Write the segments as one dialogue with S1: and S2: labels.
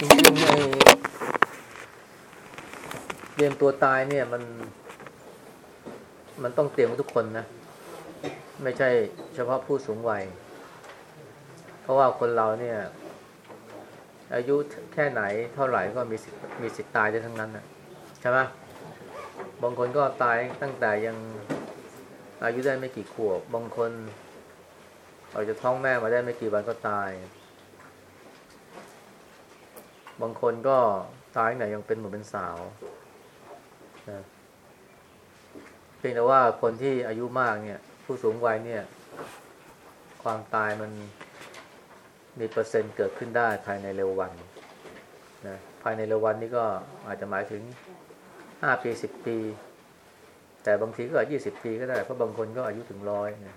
S1: จริงๆในเตรียมตัวตายเนี่ยมัน มันต้องเตรียมทุกคนนะ ไม่ใช่เฉพาะผู้สูงวัย เพราะว่าคนเราเนี่ย อายุแค่ไหนเท่าไหร่ก็มีสิทธิ์มีสิทธิ์ตายได้ทั้งนั้นนะใช่ไหมบางคนก็ตายตั้งแต่ยังอายุได้ไม่กี่ขวบบางคนออกจากท้องแม่มาได้ไม่กี่วันก็ตาย บางคนก็ตายตั้งแต่ยังเป็นหนุ่มเป็นสาวนะเพียงแต่ว่าคนที่อายุมากเนี่ย ผู้สูงวัยเนี่ย ความตายมันมีเปอร์เซ็นต์เกิดขึ้นได้ภายในเร็ววันนะภายในเร็ววันนี่ก็อาจจะหมายถึงห้าปีสิบปี แต่บางทีก็อายุยี่สิบปีก็ได้ เพราะบางคนก็อายุถึงร้อยนะ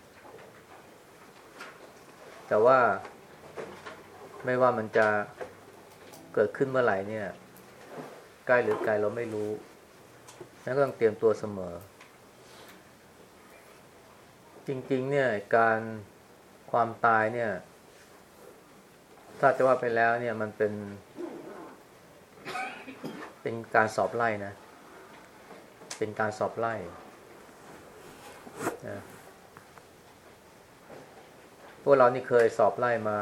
S1: แต่ว่าไม่ว่ามันจะ เกิดขึ้นเมื่อไหร่เนี่ยใกล้หรือไกลเราไม่รู้นั้นก็ต้องเตรียมตัวเสมอ จริง ๆ เนี่ยการความตายเนี่ย ถ้าจะว่าไปแล้วเนี่ยมันเป็น เป็นการสอบไล่นะ เป็นการสอบไล่นะพวกเรานี่เคยสอบไล่มา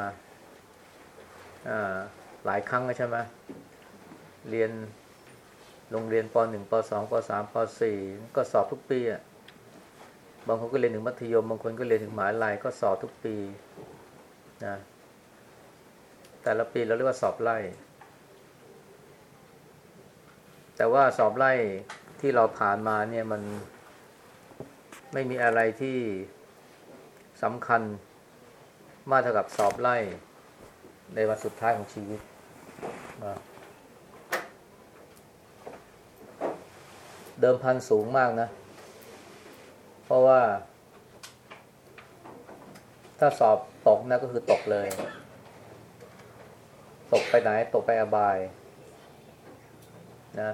S1: อ่า หลายครั้งแล้วใช่ไหมเรียนโรงเรียนป .1 ป .2 ป .3 ป .4 ก็สอบทุกปีอะบางคนก็เรียนถึงมัธยม บางคนก็เรียนถึงมหาลัยก็สอบทุกปีนะแต่ละปีเราเรียกว่าสอบไล่ แต่ว่าสอบไล่ที่เราผ่านมาเนี่ยมันไม่มีอะไรที่สำคัญมากเท่ากับสอบไล่ในวันสุดท้ายของชีวิตนะ เดิมพันสูงมากนะ เพราะว่า ถ้าสอบตกนะก็คือตกเลย ตกไปไหน ตกไปอบาย นะ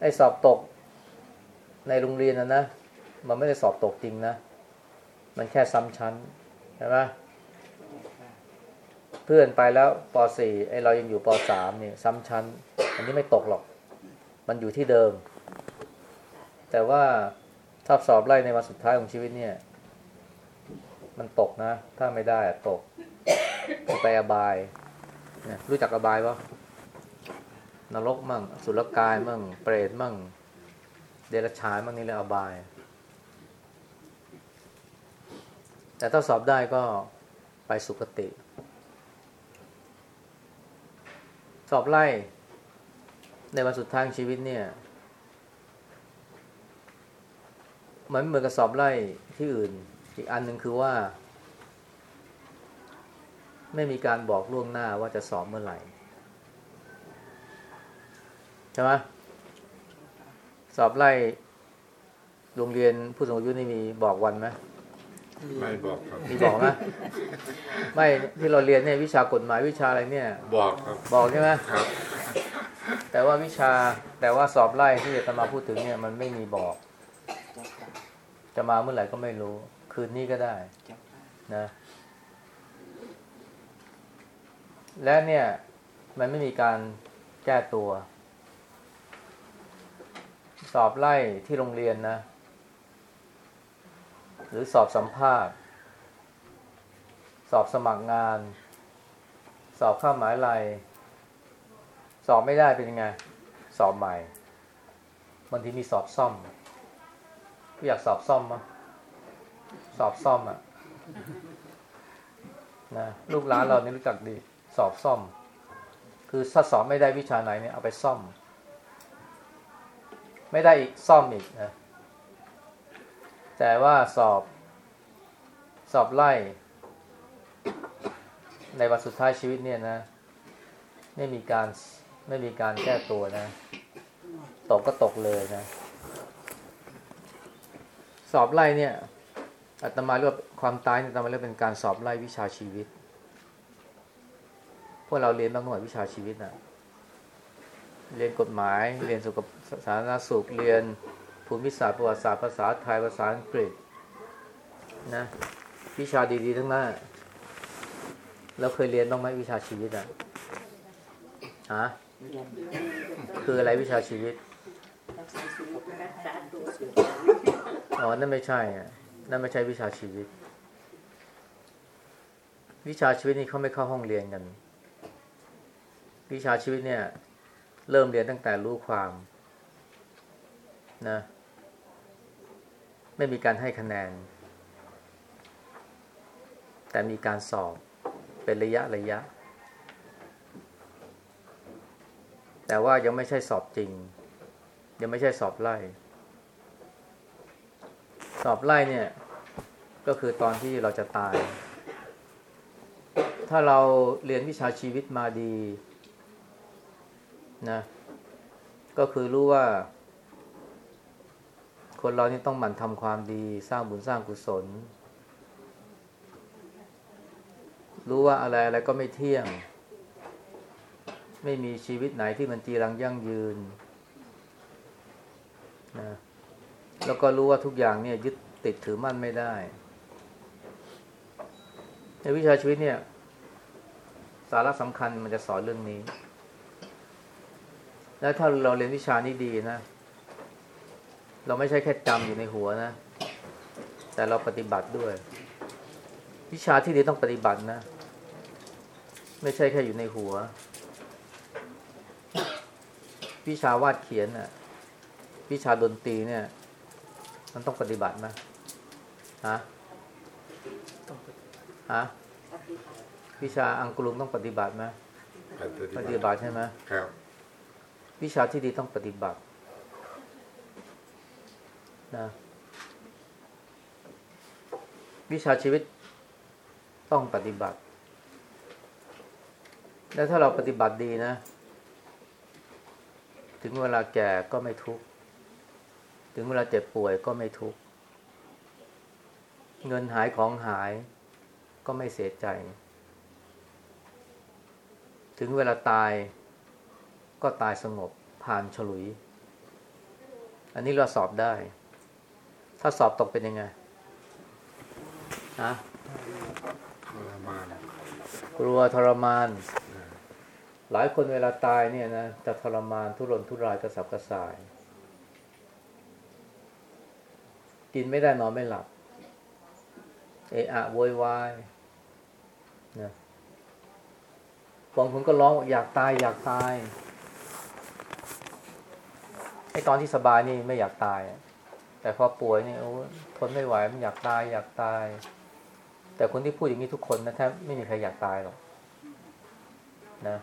S1: ไอ้สอบตกในโรงเรียนนะนะ มันไม่ได้สอบตกจริงนะ มันแค่ซ้ำชั้น ใช่ไหมเพื่อนไปแล้วป .4 ไอ้เรายังอยู่ป .3 เนี่ยซ้ำชั้น อันนี้ไม่ตกหรอก มันอยู่ที่เดิม แต่ว่าถ้าสอบไล่ในวันสุดท้ายของชีวิตเนี่ย มันตกนะ ถ้าไม่ได้ตกไปอบายนรู้จักอบายปะนรกมั่ง สุรกายมั่ง เปรตมั่ง เดรัจฉานมั่งนี่แหละอบาย แต่ถ้าสอบได้ก็ไปสุคติ สอบไล่ ในวันสุดท้ายของชีวิตเนี่ยมันไม่เหมือนกับสอบไล่ที่อื่น อีกอันหนึ่งคือว่า ไม่มีการบอกล่วงหน้าว่าจะสอบเมื่อไหร่ใช่ไหมสอบไล่โรงเรียนผู้สูงอายุนี่มีบอกวันไหม
S2: ไม่บอกครับ
S1: มีบอกไหมไม่ที่เราเรียนเนี่ยวิชากฎหมายวิชาอะไรเนี่ย
S2: บอกครับ
S1: บอกใช่ไหม
S2: ครับ
S1: แต่ว่าวิชาแต่ว่าสอบไล่ที่จะมาพูดถึงเนี่ยมันไม่มีบอก จะมาเมื่อไหร่ก็ไม่รู้ คืนนี้ก็ได้นะ และเนี่ย มันไม่มีการแก้ตัว สอบไล่ที่โรงเรียนนะ หรือสอบสัมภาษณ์ สอบสมัครงาน สอบเข้ามหาลัย สอบไม่ได้เป็นยังไง สอบใหม่บางทีมีสอบซ่อมพี่อยากสอบซ่อมมั้ยสอบซ่อมอะนะลูกหลานเรานี่รู้จักดี สอบซ่อม คือถ้าสอบไม่ได้วิชาไหนเนี่ยเอาไปซ่อม ไม่ได้อีกซ่อมอีกนะแต่ว่าสอบ สอบไล่ ในวันสุดท้ายชีวิตเนี่ยนะไม่มีการ ไม่มีการแก้ตัวนะ ตกก็ตกเลยนะ สอบไล่เนี่ยอาตมาเรียกว่าความตายเนี่ยอาตมาเรียกเป็นการสอบไล่วิชาชีวิต พวกเราเรียนบ้างหน่วยวิชาชีวิตนะเรียนกฎหมาย เรียนสุขสาธารณสุข เรียนภูมิศาสตร์ประวัติศาสตร์ภาษาไทยภาษาอังกฤษนะวิชาดีๆทั้งนั้นเราเคยเรียนบ้างไหมวิชาชีวิตอะฮะ คืออะไรวิชาชีวิตอ๋อ นั่นไม่ใช่อะนั่นไม่ใช่วิชาชีวิต วิชาชีวิตนี่เขาไม่เข้าห้องเรียนกัน วิชาชีวิตเนี่ย เริ่มเรียนตั้งแต่รู้ความนะ ไม่มีการให้คะแนน แต่มีการสอบเป็นระยะระยะ แต่ว่ายังไม่ใช่สอบจริง ยังไม่ใช่สอบไล่ สอบไล่เนี่ย ก็คือตอนที่เราจะตาย ถ้าเราเรียนวิชาชีวิตมาดีนะก็คือรู้ว่า คนเรานี่ต้องหมั่นทำความดีสร้างบุญสร้างกุศล รู้ว่าอะไรอะไรก็ไม่เที่ยง ไม่มีชีวิตไหนที่มันจีรังยั่งยืนนะแล้วก็รู้ว่าทุกอย่างเนี่ยยึดติดถือมั่นไม่ได้ ในวิชาชีวิตเนี่ย สาระสำคัญมันจะสอนเรื่องนี้ แล้วถ้าเราเรียนวิชานี้ดีนะ เราไม่ใช่แค่จำอยู่ในหัวนะ แต่เราปฏิบัติด้วย วิชาที่ดีต้องปฏิบัตินะ ไม่ใช่แค่อยู่ในหัว วิชาวาดเขียนน่ะ วิชาดนตรีเนี่ย มันต้องปฏิบัติไหมฮะฮะวิชาอังกฤษต้องปฏิบัติไหมปฏิบัติใช่ไหม
S2: ครับ
S1: วิชาที่ดีต้องปฏิบัตินะวิชาชีวิตต้องปฏิบัติ แล้วถ้าเราปฏิบัติดีนะ ถึงเวลาแก่ก็ไม่ทุกข์ ถึงเวลาเจ็บป่วยก็ไม่ทุกข์ เงินหายของหายก็ไม่เสียใจ ถึงเวลาตายก็ตายสงบผ่านฉลุย อันนี้เราสอบได้ ถ้าสอบตกเป็นยังไงฮะ
S2: ทรมาน
S1: กลัวทรมาน หลายคนเวลาตายเนี่ยนะจะทรมานทุรนทุรายกระสับกระส่าย กินไม่ได้นอนไม่หลับ เอะอะโวยวายนะบางคนก็ร้องอยากตายอยากตายไอ้ตอนที่สบายนี่ไม่อยากตาย แต่พอป่วยนี่โอ้ทนไม่ไหวมันอยากตายอยากตาย แต่คนที่พูดอย่างนี้ทุกคนนะแทบไม่มีใครอยากตายหรอกนะ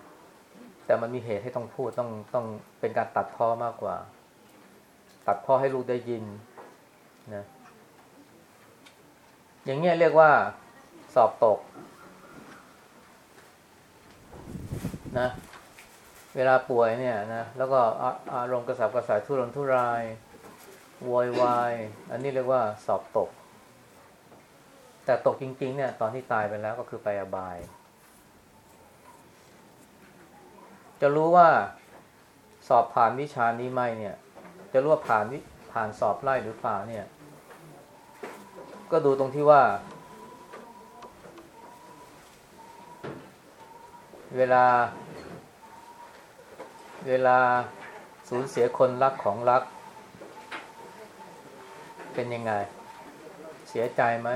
S1: แต่มันมีเหตุให้ต้องพูดต้องต้องเป็นการตัดพ้อมากกว่า ตัดพ้อให้ลูกได้ยินนะอย่างเงี้ยเรียกว่าสอบตกนะเวลาป่วยเนี่ยนะแล้วก็อารมณ์กระสับกระส่ายทุรนทุรายโวยวายอันนี้เรียกว่าสอบตก แต่ตกจริง ๆ เนี่ย ตอนที่ตายไปแล้วก็คือไปอบาย จะรู้ว่าสอบผ่านวิชานี้ไหมเนี่ย จะรู้ว่าผ่านวิผ่านสอบไล่หรือเปล่าเนี่ย ก็ดูตรงที่ว่า เวลา เวลาสูญเสียคนรักของรัก เป็นยังไง เสียใจไหม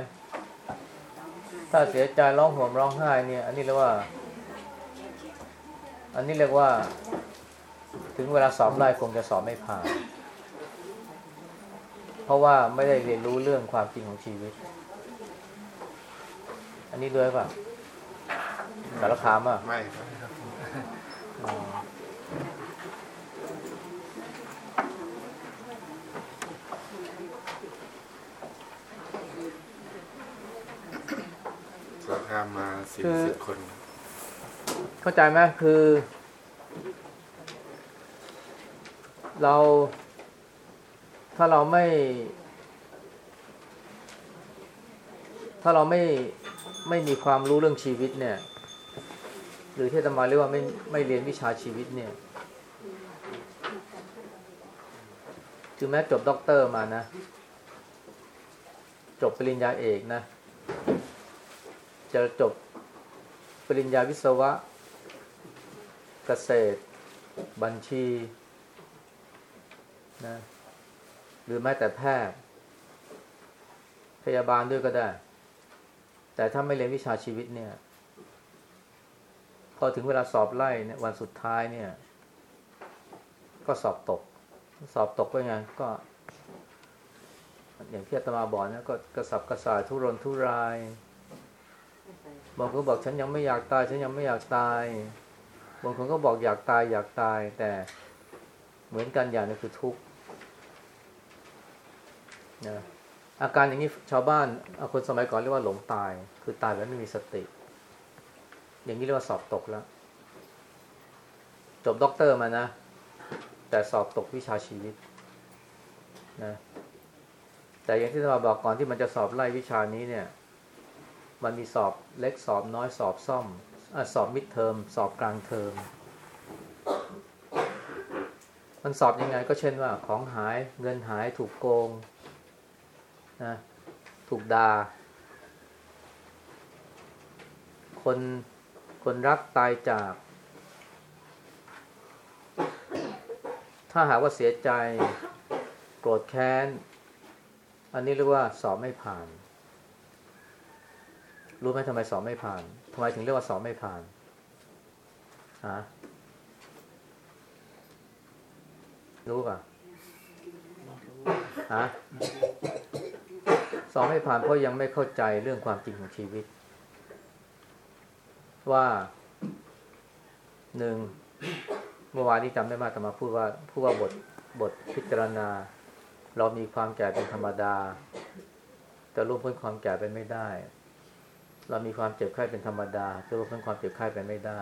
S1: ถ้าเสียใจร้องห่มร้องไห้เนี่ย อันนี้เรียกว่า อันนี้เรียกว่า ถึงเวลาสอบไล่คงจะสอบไม่ผ่าน เพราะว่าไม่ได้เรียนรู้เรื่องความจริงของชีวิต อันนี้ด้วยป่ะสารคามอะ
S2: ไม่ครับ
S1: อ๋อ
S2: สารคามมาสี่สิบคน
S1: เข้าใจไหมคือ เรา ถ้าเราไม่ ถ้าเราไม่ไม่มีความรู้เรื่องชีวิตเนี่ย หรือที่อาตมาเรียกว่าไม่ไม่เรียนวิชาชีวิตเนี่ยถึงแม้จบด็อกเตอร์มานะ จบปริญญาเอกนะ จะจบปริญญาวิศวะ เกษตร บัญชีนะหรือแม้แต่แพทย์ พยาบาลด้วยก็ได้ แต่ถ้าไม่เรียนวิชาชีวิตเนี่ย พอถึงเวลาสอบไล่เนี่ยวันสุดท้ายเนี่ย ก็สอบตก สอบตกก็ไงก็ อย่างที่อาตมาบอกนะก็กระสับกระส่ายทุรนทุรายบางคนบอกฉันยังไม่อยากตาย ฉันยังไม่อยากตาย บางคนก็บอกอยากตายอยากตาย แต่เหมือนกันอย่างนึงคือทุกข์นะอาการอย่างนี้ชาวบ้านาคนสมัยก่อนเรียกว่าหลงตาย คือตายแบบไม่มีสติ อย่างนี้เรียกว่าสอบตกแล้ว จบด็อกเตอร์มานะ แต่สอบตกวิชาชีวิตนะแต่อย่างที่เราบอกก่อนที่มันจะสอบไล่วิชานี้เนี่ย มันมีสอบเล็กสอบน้อยสอบซ่อม สอบมิดเทอมสอบกลางเทอมมันสอบยังไงก็เช่นว่าของหายเงินหายถูกโกงนะถูกดา่าคนคนรักตายจาก ถ้าหากว่าเสียใจ โกรธแค้น อันนี้เรียกว่าสอบไม่ผ่าน รู้ไหมทำไมสอบไม่ผ่าน ไมถึงเรียกว่าสอบไม่ผ่านฮะรู้ป่ะฮะสอบไม่ผ่านเพราะยังไม่เข้าใจเรื่องความจริงของชีวิต ว่าหนึ่งเมื่อวานนี้จำได้มากแต่มาพูดว่าพูดว่าบทบทพิจารณา เรามีความแก่เป็นธรรมดา จะล่วงพ้นความแก่ไปไม่ได้ เรามีความเจ็บไข้เป็นธรรมดาจะล่วงพ้นความเจ็บไข้ไปไม่ได้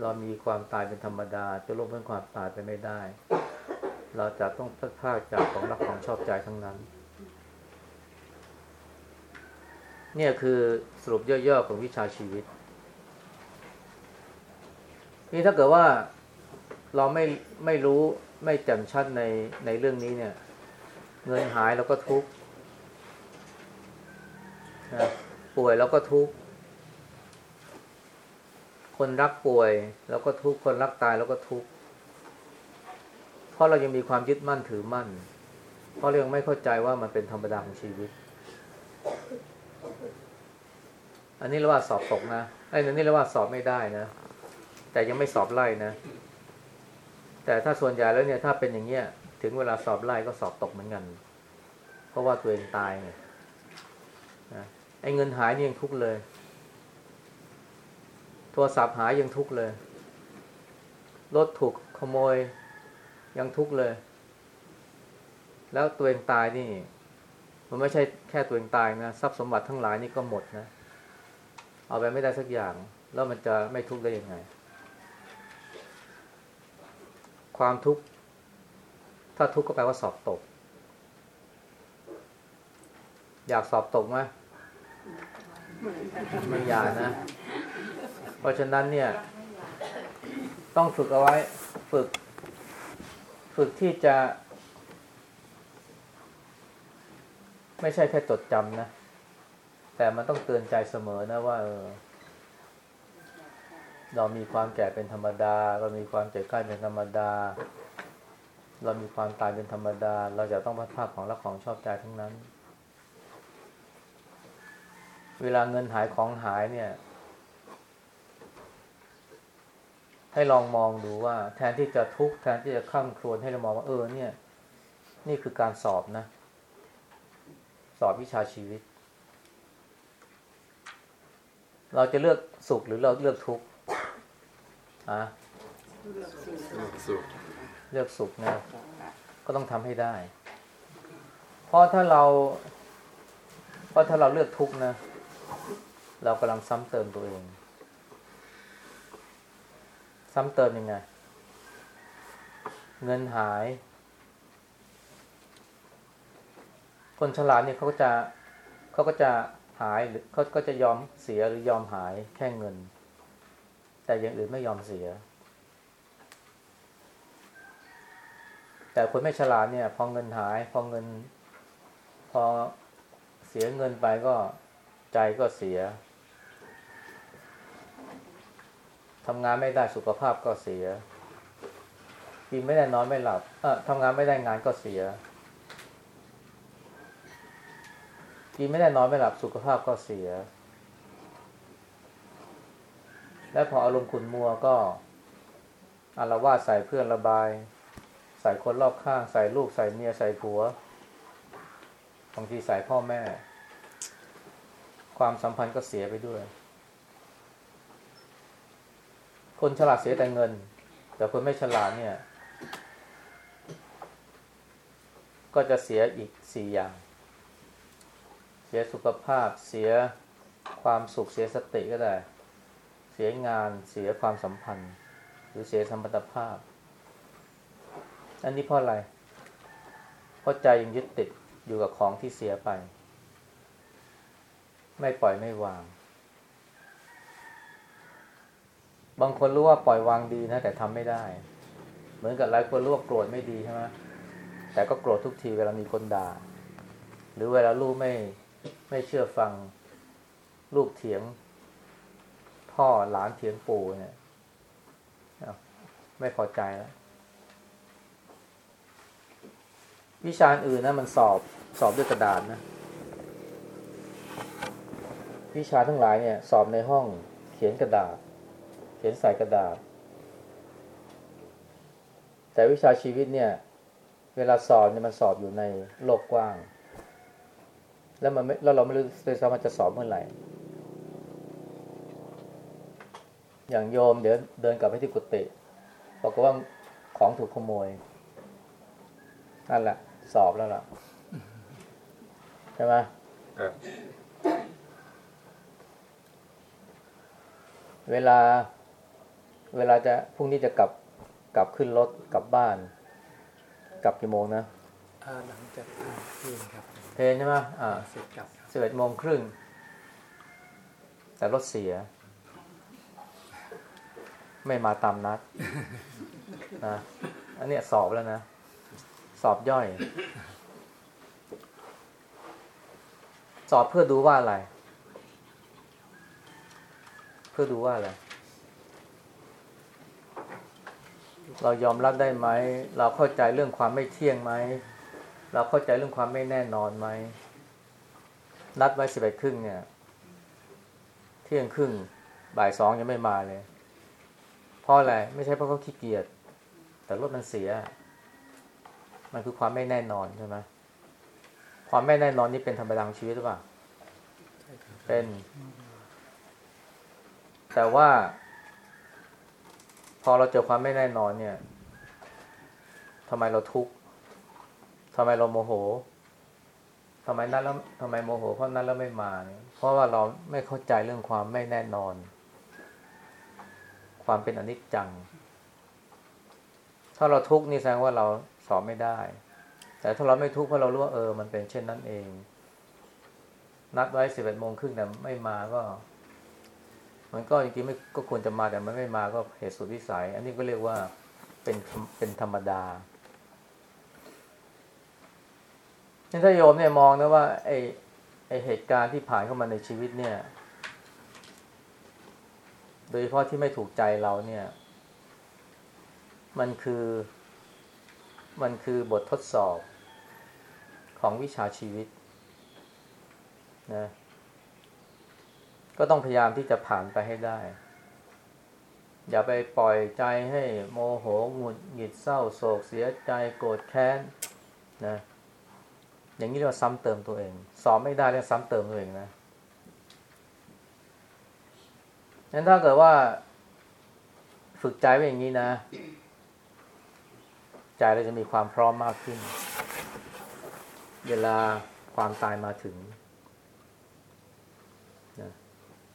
S1: เรามีความตายเป็นธรรมดา จะล่วงพ้นความตายไปไม่ได้ เราจะต้องพลาดพลาดจากของรักของชอบใจทั้งนั้น เนี่ยคือสรุปย่อๆของวิชาชีวิตนี่ถ้าเกิดว่าเราไม่ไม่รู้ไม่แจ่มชัดในในเรื่องนี้เนี่ย เงินหายเราก็ทุกข์นะ ป่วยเราก็ทุกข์ คนรักป่วยเราก็ทุกข์ คนรักตายเราก็ทุกข์ เพราะเรายังมีความยึดมั่นถือมั่น เพราะเรายังไม่เข้าใจว่ามันเป็นธรรมดาของชีวิต อันนี้เรียกว่าสอบตกนะ ไอ้นนี่เรียกว่าสอบไม่ได้นะ แต่ยังไม่สอบไล่นะ แต่ถ้าส่วนใหญ่แล้วเนี่ยถ้าเป็นอย่างเงี้ย ถึงเวลาสอบไล่ก็สอบตกเหมือนกัน เพราะว่าตัวเองตายไง ไอ้เงินหายนี่ยังทุกเลย โทรศัพท์หายยังทุกเลย รถถูกขโมยยังทุกเลย แล้วตัวเองตายนี่ มันไม่ใช่แค่ตัวเองตายนะทรัพย์สมบัติทั้งหลายนี่ก็หมดนะ เอาไปไม่ได้สักอย่าง แล้วมันจะไม่ทุกข์ได้ยังไง ความทุกข์ถ้าทุกข์ก็แปลว่าสอบตก อยากสอบตกไหม ไม่อยากนะ เพราะฉะนั้นเนี่ย ต้องฝึกเอาไว้ฝึก ฝึกที่จะ ไม่ใช่แค่จดจำนะ แต่มันต้องเตือนใจเสมอนะว่าเออเรามีความแก่เป็นธรรมดา เรามีความเจ็บไข้เป็นธรรมดา เรามีความตายเป็นธรรมดา เราจะต้องพัดภาคของรักของชอบใจทั้งนั้น เวลาเงินหายของหายเนี่ย ให้ลองมองดูว่า แทนที่จะทุกข์แทนที่จะข้ามครวญให้เรามองว่าเออเนี่ย นี่คือการสอบนะ สอบวิชาชีวิต เราจะเลือกสุขหรือเราเลือกทุกข์อะ
S2: เลือกสุข
S1: เลือกสุขนะ ก็ต้องทำให้ได้ เพราะถ้าเรา เพราะถ้าเราเลือกทุกข์นะ เรากำลังซ้ำเติมตัวเอง ซ้ำเติมยังไง เงินหาย คนฉลาดเนี่ยเขาก็จะเขาก็จะหายหรือเขาก็จะยอมเสียหรือยอมหายแค่เงิน แต่อย่างอื่นไม่ยอมเสีย แต่คนไม่ฉลาดเนี่ย พอเงินหาย พอเงิน พอเสียเงินไปก็ใจก็เสีย ทำงานไม่ได้สุขภาพก็เสีย กินไม่ได้นอนไม่หลับ เออทำงานไม่ได้งานก็เสีย กินไม่ได้นอนไม่หลับสุขภาพก็เสีย และพออารมณ์ขุนมัวก็อารวาสใส่เพื่อนระบาย ใส่คนรอบข้าง ใส่ลูกใส่เมียใส่ผัวบางทีใส่พ่อแม่ ความสัมพันธ์ก็เสียไปด้วย คนฉลาดเสียแต่เงิน แต่คนไม่ฉลาดเนี่ย ก็จะเสียอีกสี่อย่าง เสียสุขภาพ เสียความสุข เสียสติก็ได้ เสียงาน เสียความสัมพันธ์ หรือเสียสัมพันธภาพ อันนี้เพราะอะไร เพราะใจยังยึดติดอยู่กับของที่เสียไป ไม่ปล่อยไม่วาง บางคนรู้ว่าปล่อยวางดีนะ แต่ทำไม่ได้ เหมือนกับหลายคนรู้ว่าโกรธไม่ดีใช่ไหมแต่ก็โกรธทุกทีเวลามีคนด่า หรือเวลาลูกไม่ไม่เชื่อฟัง ลูกเถียง พ่อหลานเถียงปู่เนี่ยไม่พอใจแล้ว วิชาอื่นนะมันสอบสอบด้วยกระดาษนะ วิชาทั้งหลายเนี่ย สอบในห้องเขียนกระดาษ เขียนใส่กระดาษ แต่วิชาชีวิตเนี่ย เวลาสอบเนี่ยมันสอบอยู่ในโลกกว้าง แล้วมันไม่แล้วเราไม่รู้เลยซ้ำมันจะสอบเมื่อไหร่ อย่างโยมเดี๋ยวเดินกลับไปที่กุฏิบอกฏว่าของถูกขโมยนั่นแหละ สอบแล้วล่ะ ใช่ไหม
S2: ครับ
S1: เวลา เวลาจะพรุ่งนี้จะกลับกลับขึ้นรถกลับบ้าน กลับกี่โมงนะ
S3: อ่าหลังจากอ่านเพลงครับ
S1: เพลนใช่ไหมอ่า
S3: เสร็จกลับครับ
S1: สิบเอ็ดโมงครึ่งแต่รถเสีย ไม่มาตามนัดนะอันเนี้ยสอบแล้วนะ สอบย่อย สอบเพื่อดูว่าอะไร เพื่อดูว่าอะไร เรายอมรับได้ไหม เราเข้าใจเรื่องความไม่เที่ยงไหม เราเข้าใจเรื่องความไม่แน่นอนไหม นัดไว้สิบเอ็ดครึ่งเนี่ย เที่ยงครึ่ง บ่ายสองยังไม่มาเลย เพราะอะไร ไม่ใช่เพราะเขาขี้เกียจ แต่รถมันเสีย มันคือความไม่แน่นอนใช่ไหมความไม่แน่นอนนี่เป็นธรรมดาของชีวิตหรือเปล่า เป็น แต่ว่า พอเราเจอความไม่แน่นอนเนี่ยทำไมเราทุกข์ทำไมเราโมโหทำไมนัดแล้วทำไมโมโหเพราะนัดแล้วไม่มาเนี่ยเพราะว่าเราไม่เข้าใจเรื่องความไม่แน่นอน ความเป็นอนิจจัง ถ้าเราทุกข์นี่แสดงว่าเราสอบไม่ได้ แต่ถ้าเราไม่ทุกข์เพราะเรารู้ว่าเออ มันเป็นเช่นนั้นเอง นัดไว้สิบเอ็ดโมงครึ่งแต่ไม่มาก็ มันก็จริงๆไม่ก็ควรจะมาแต่มันไม่มาก็เหตุสุดวิสัย อันนี้ก็เรียกว่าเป็นเป็นธรรมดานี่ถ้าโยมเนี่ยมองนะว่าไอ้ไอ้เหตุการณ์ที่ผ่านเข้ามาในชีวิตเนี่ย โดยเฉพาะที่ไม่ถูกใจเราเนี่ย มันคือ มันคือบททดสอบของวิชาชีวิตนะ ก็ต้องพยายามที่จะผ่านไปให้ได้ อย่าไปปล่อยใจให้โมโหหงุดหงิดเศร้าโศกเสียใจโกรธแค้นนะอย่างนี้เรียกว่าซ้ำเติมตัวเองสอบไม่ได้เรียกซ้ำเติมตัวเองนะงั้นถ้าเกิดว่าฝึกใจไว้อย่างนี้นะ ใจเราจะมีความพร้อมมากขึ้น เวลาความตายมาถึง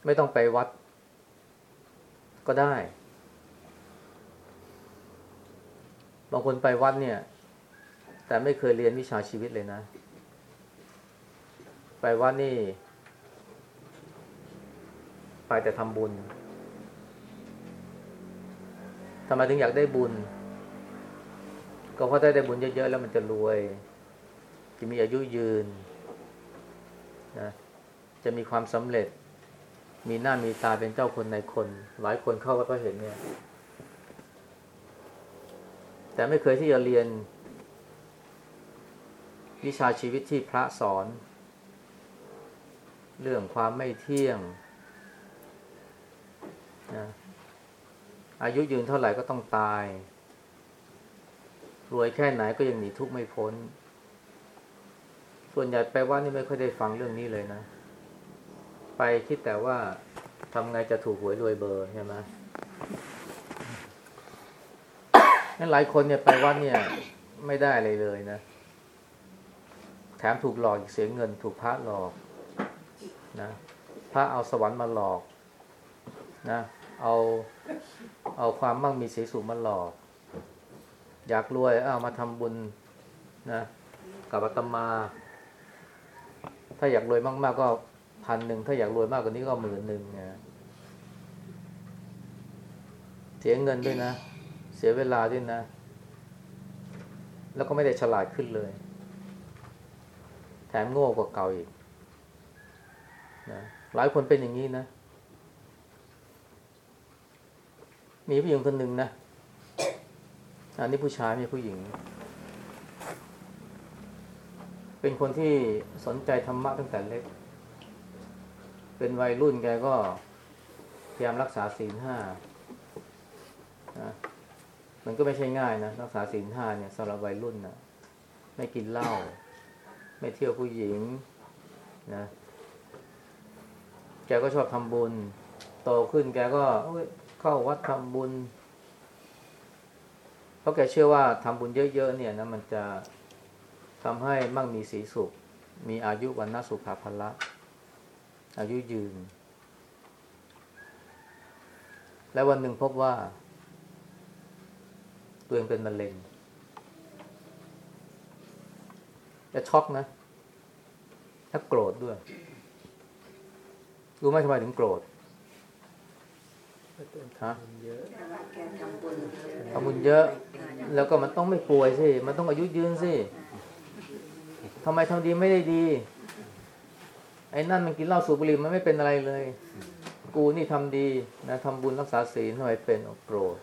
S1: ไม่ต้องไปวัดก็ได้ บางคนไปวัดเนี่ย แต่ไม่เคยเรียนวิชาชีวิตเลยนะ ไปวัดนี่ ไปแต่ทำบุญทำไมถึงอยากได้บุญ ก็เพราะได้ได้บุญเยอะๆแล้วมันจะรวย จะมีอายุยืนนะจะมีความสำเร็จ มีหน้ามีตาเป็นเจ้าคนในคน หลายคนเข้าวัดก็เห็นเนี่ย แต่ไม่เคยที่จะเรียน วิชาชีวิตที่พระสอน เรื่องความไม่เที่ยงนะอายุยืนเท่าไหร่ก็ต้องตาย รวยแค่ไหนก็ยังหนีทุกข์ไม่พ้น ส่วนใหญ่ไปว่านี่ไม่ค่อยได้ฟังเรื่องนี้เลยนะ ไปคิดแต่ว่าทำไงจะถูกหวยรวยเบอร์ใช่ไหมนั่นหลายคนเนี่ยไปวัดเนี่ย ไม่ได้อะไรเลยนะ แถมถูกหลอกอีกเสียเงิน ถูกพระหลอกนะพระเอาสวรรค์มาหลอกนะเอาเอาความมั่งมีสีสุขมาหลอก อยากรวยเอามาทำบุญนะกับอาตมา ถ้าอยากรวยมาก ๆ ก็ พันหนึ่งถ้าอยากรวยมากกว่านี้ก็หมื่นหนึ่งนะเสียเงินด้วยนะ เสียเวลาด้วยนะ แล้วก็ไม่ได้ฉลาดขึ้นเลย แถมโง่กว่าเก่าอีกนะหลายคนเป็นอย่างนี้นะ มีผู้หญิงคนหนึ่งนะอันนี้ผู้ชายไม่ผู้หญิง เป็นคนที่สนใจธรรมะตั้งแต่เล็ก เป็นวัยรุ่นแกก็พยายามรักษาศีลห้านะมันก็ไม่ใช่ง่ายนะรักษาศีลห้าเนี่ยสำหรับวัยรุ่นนะไม่กินเหล้าไม่เที่ยวผู้หญิงนะแกก็ชอบทำบุญ โตขึ้นแกก็เข้าวัดทำบุญ เพราะแกเชื่อว่าทำบุญเยอะๆเนี่ยนะมันจะทำให้มั่งมีสีสุข มีอายุวันนสุขภละ อายุยืน และวันหนึ่งพบว่า ตัวเองเป็นมะเร็งจะช็อกนะถ้าโกรธด้วย รู้ไหมทำไมถึงโกรธ
S3: ก็เตือน
S1: ฮะ
S3: ทำเยอะ
S1: ทำบุญเยอะ แล้วก็มันต้องไม่ป่วยสิ มันต้องอายุยืนสิทำไมทำดีไม่ได้ดี ไอ้นั่นมันกินเหล้าสูบบุหรี่มันไม่เป็นอะไรเลย กูนี่ทำดีนะทำบุญรักษาศีลทำไมเป็นโกรธ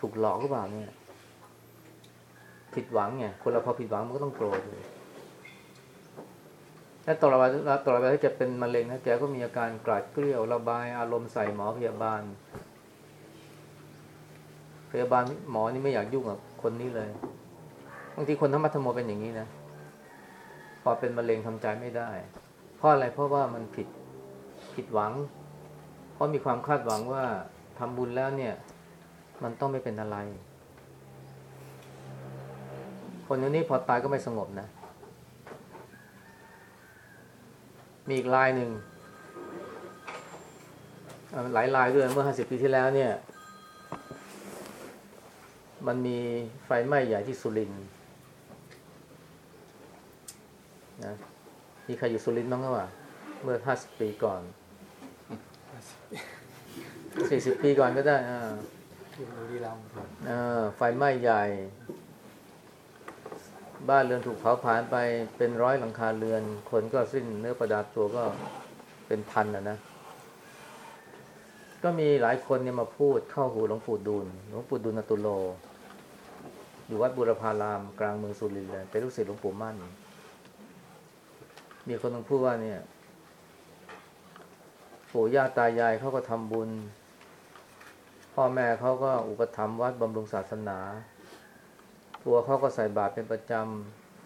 S1: ถูกหลอกหรือเปล่าเนี่ย ผิดหวังไงคนเราพอผิดหวังมันก็ต้องโกรธเลยและตลอดเวลาตลอดเวลาที่แกเป็นมะเร็งนะแกก็มีอาการกราดเกลียวระบาย อารมณ์ใส่หมอพยาบาล พยาบาลหมอนี่ไม่อยากยุ่งกับคนนี้เลยบางทีคนธรรมะธรรมโมเป็นอย่างนี้นะ พอเป็นมะเร็งทำใจไม่ได้ เพราะอะไรเพราะว่ามันผิดผิดหวัง เพราะมีความคาดหวังว่าทำบุญแล้วเนี่ย มันต้องไม่เป็นอะไร คนอย่างนี้พอตายก็ไม่สงบนะ มีอีกลายหนึ่งหลายลายด้วยเมื่อห้าสิบปีที่แล้วเนี่ย มันมีไฟไหม้ใหญ่ที่สุรินทร์ นะมีใครอยู่สุรินทร์บ้างหรือเปล่าเมื่อห้าสิบปีก่อนสี่สิบปีก่อนก็ได้อ่า
S3: ที่บุรีรัมย์ครับ
S1: เออไฟไหม้ใหญ่ บ้านเรือนถูกเผาผลาญไปเป็นร้อยหลังคาเรือน คนก็สิ้นเนื้อประดาตัวก็เป็นพันนะนะ ก็มีหลายคนเนี่ยมาพูดเข้าหูหลวงปู่ดูลหลวงปู่ดูลนตุโล อยู่วัดบุรพารามกลางเมืองสุรินทร์เลยเป็นลูกศิษย์หลวงปู่มั่น มีคนหนึงพูดว่าเนี่ยปู่ย่าตายายเขาก็ทำบุญ พ่อแม่เขาก็อุปถัมภ์วัดบำรุงศาสนา ตัวเขาก็ใส่บาตรเป็นประจ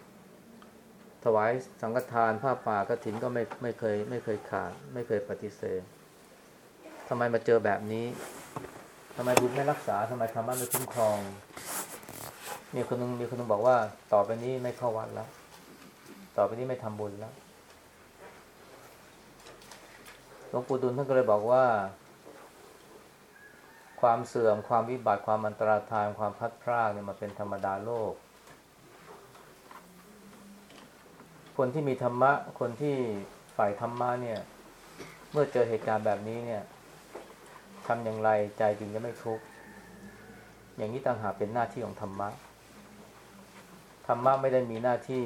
S1: ำ ถวายสังฆทานผ้าป่ากฐินก็ไม่ไม่เคย ไม่เคยขาด ไม่เคยปฏิเสธทำไมมาเจอแบบนี้ทำไมบุญไม่รักษาทำไมธรรมะไม่คุ้มครอง มีคนนึงมีคนนึงบอกว่า ต่อไปนี้ไม่เข้าวัดแล้ว ต่อไปนี้ไม่ทำบุญแล้ว หลวงปู่ดุลท่านก็เลยบอกว่า ความเสื่อมความวิบัติความอันตรธานความพัดพรากเนี่ยมันเป็นธรรมดาโลก คนที่มีธรรมะ คนที่ฝ่ายธรรมะเนี่ย เมื่อเจอเหตุการณ์แบบนี้เนี่ยทำอย่างไรใจจึงจะไม่ทุกข์อย่างนี้ต่างหากเป็นหน้าที่ของธรรมะธรรมะไม่ได้มีหน้าที่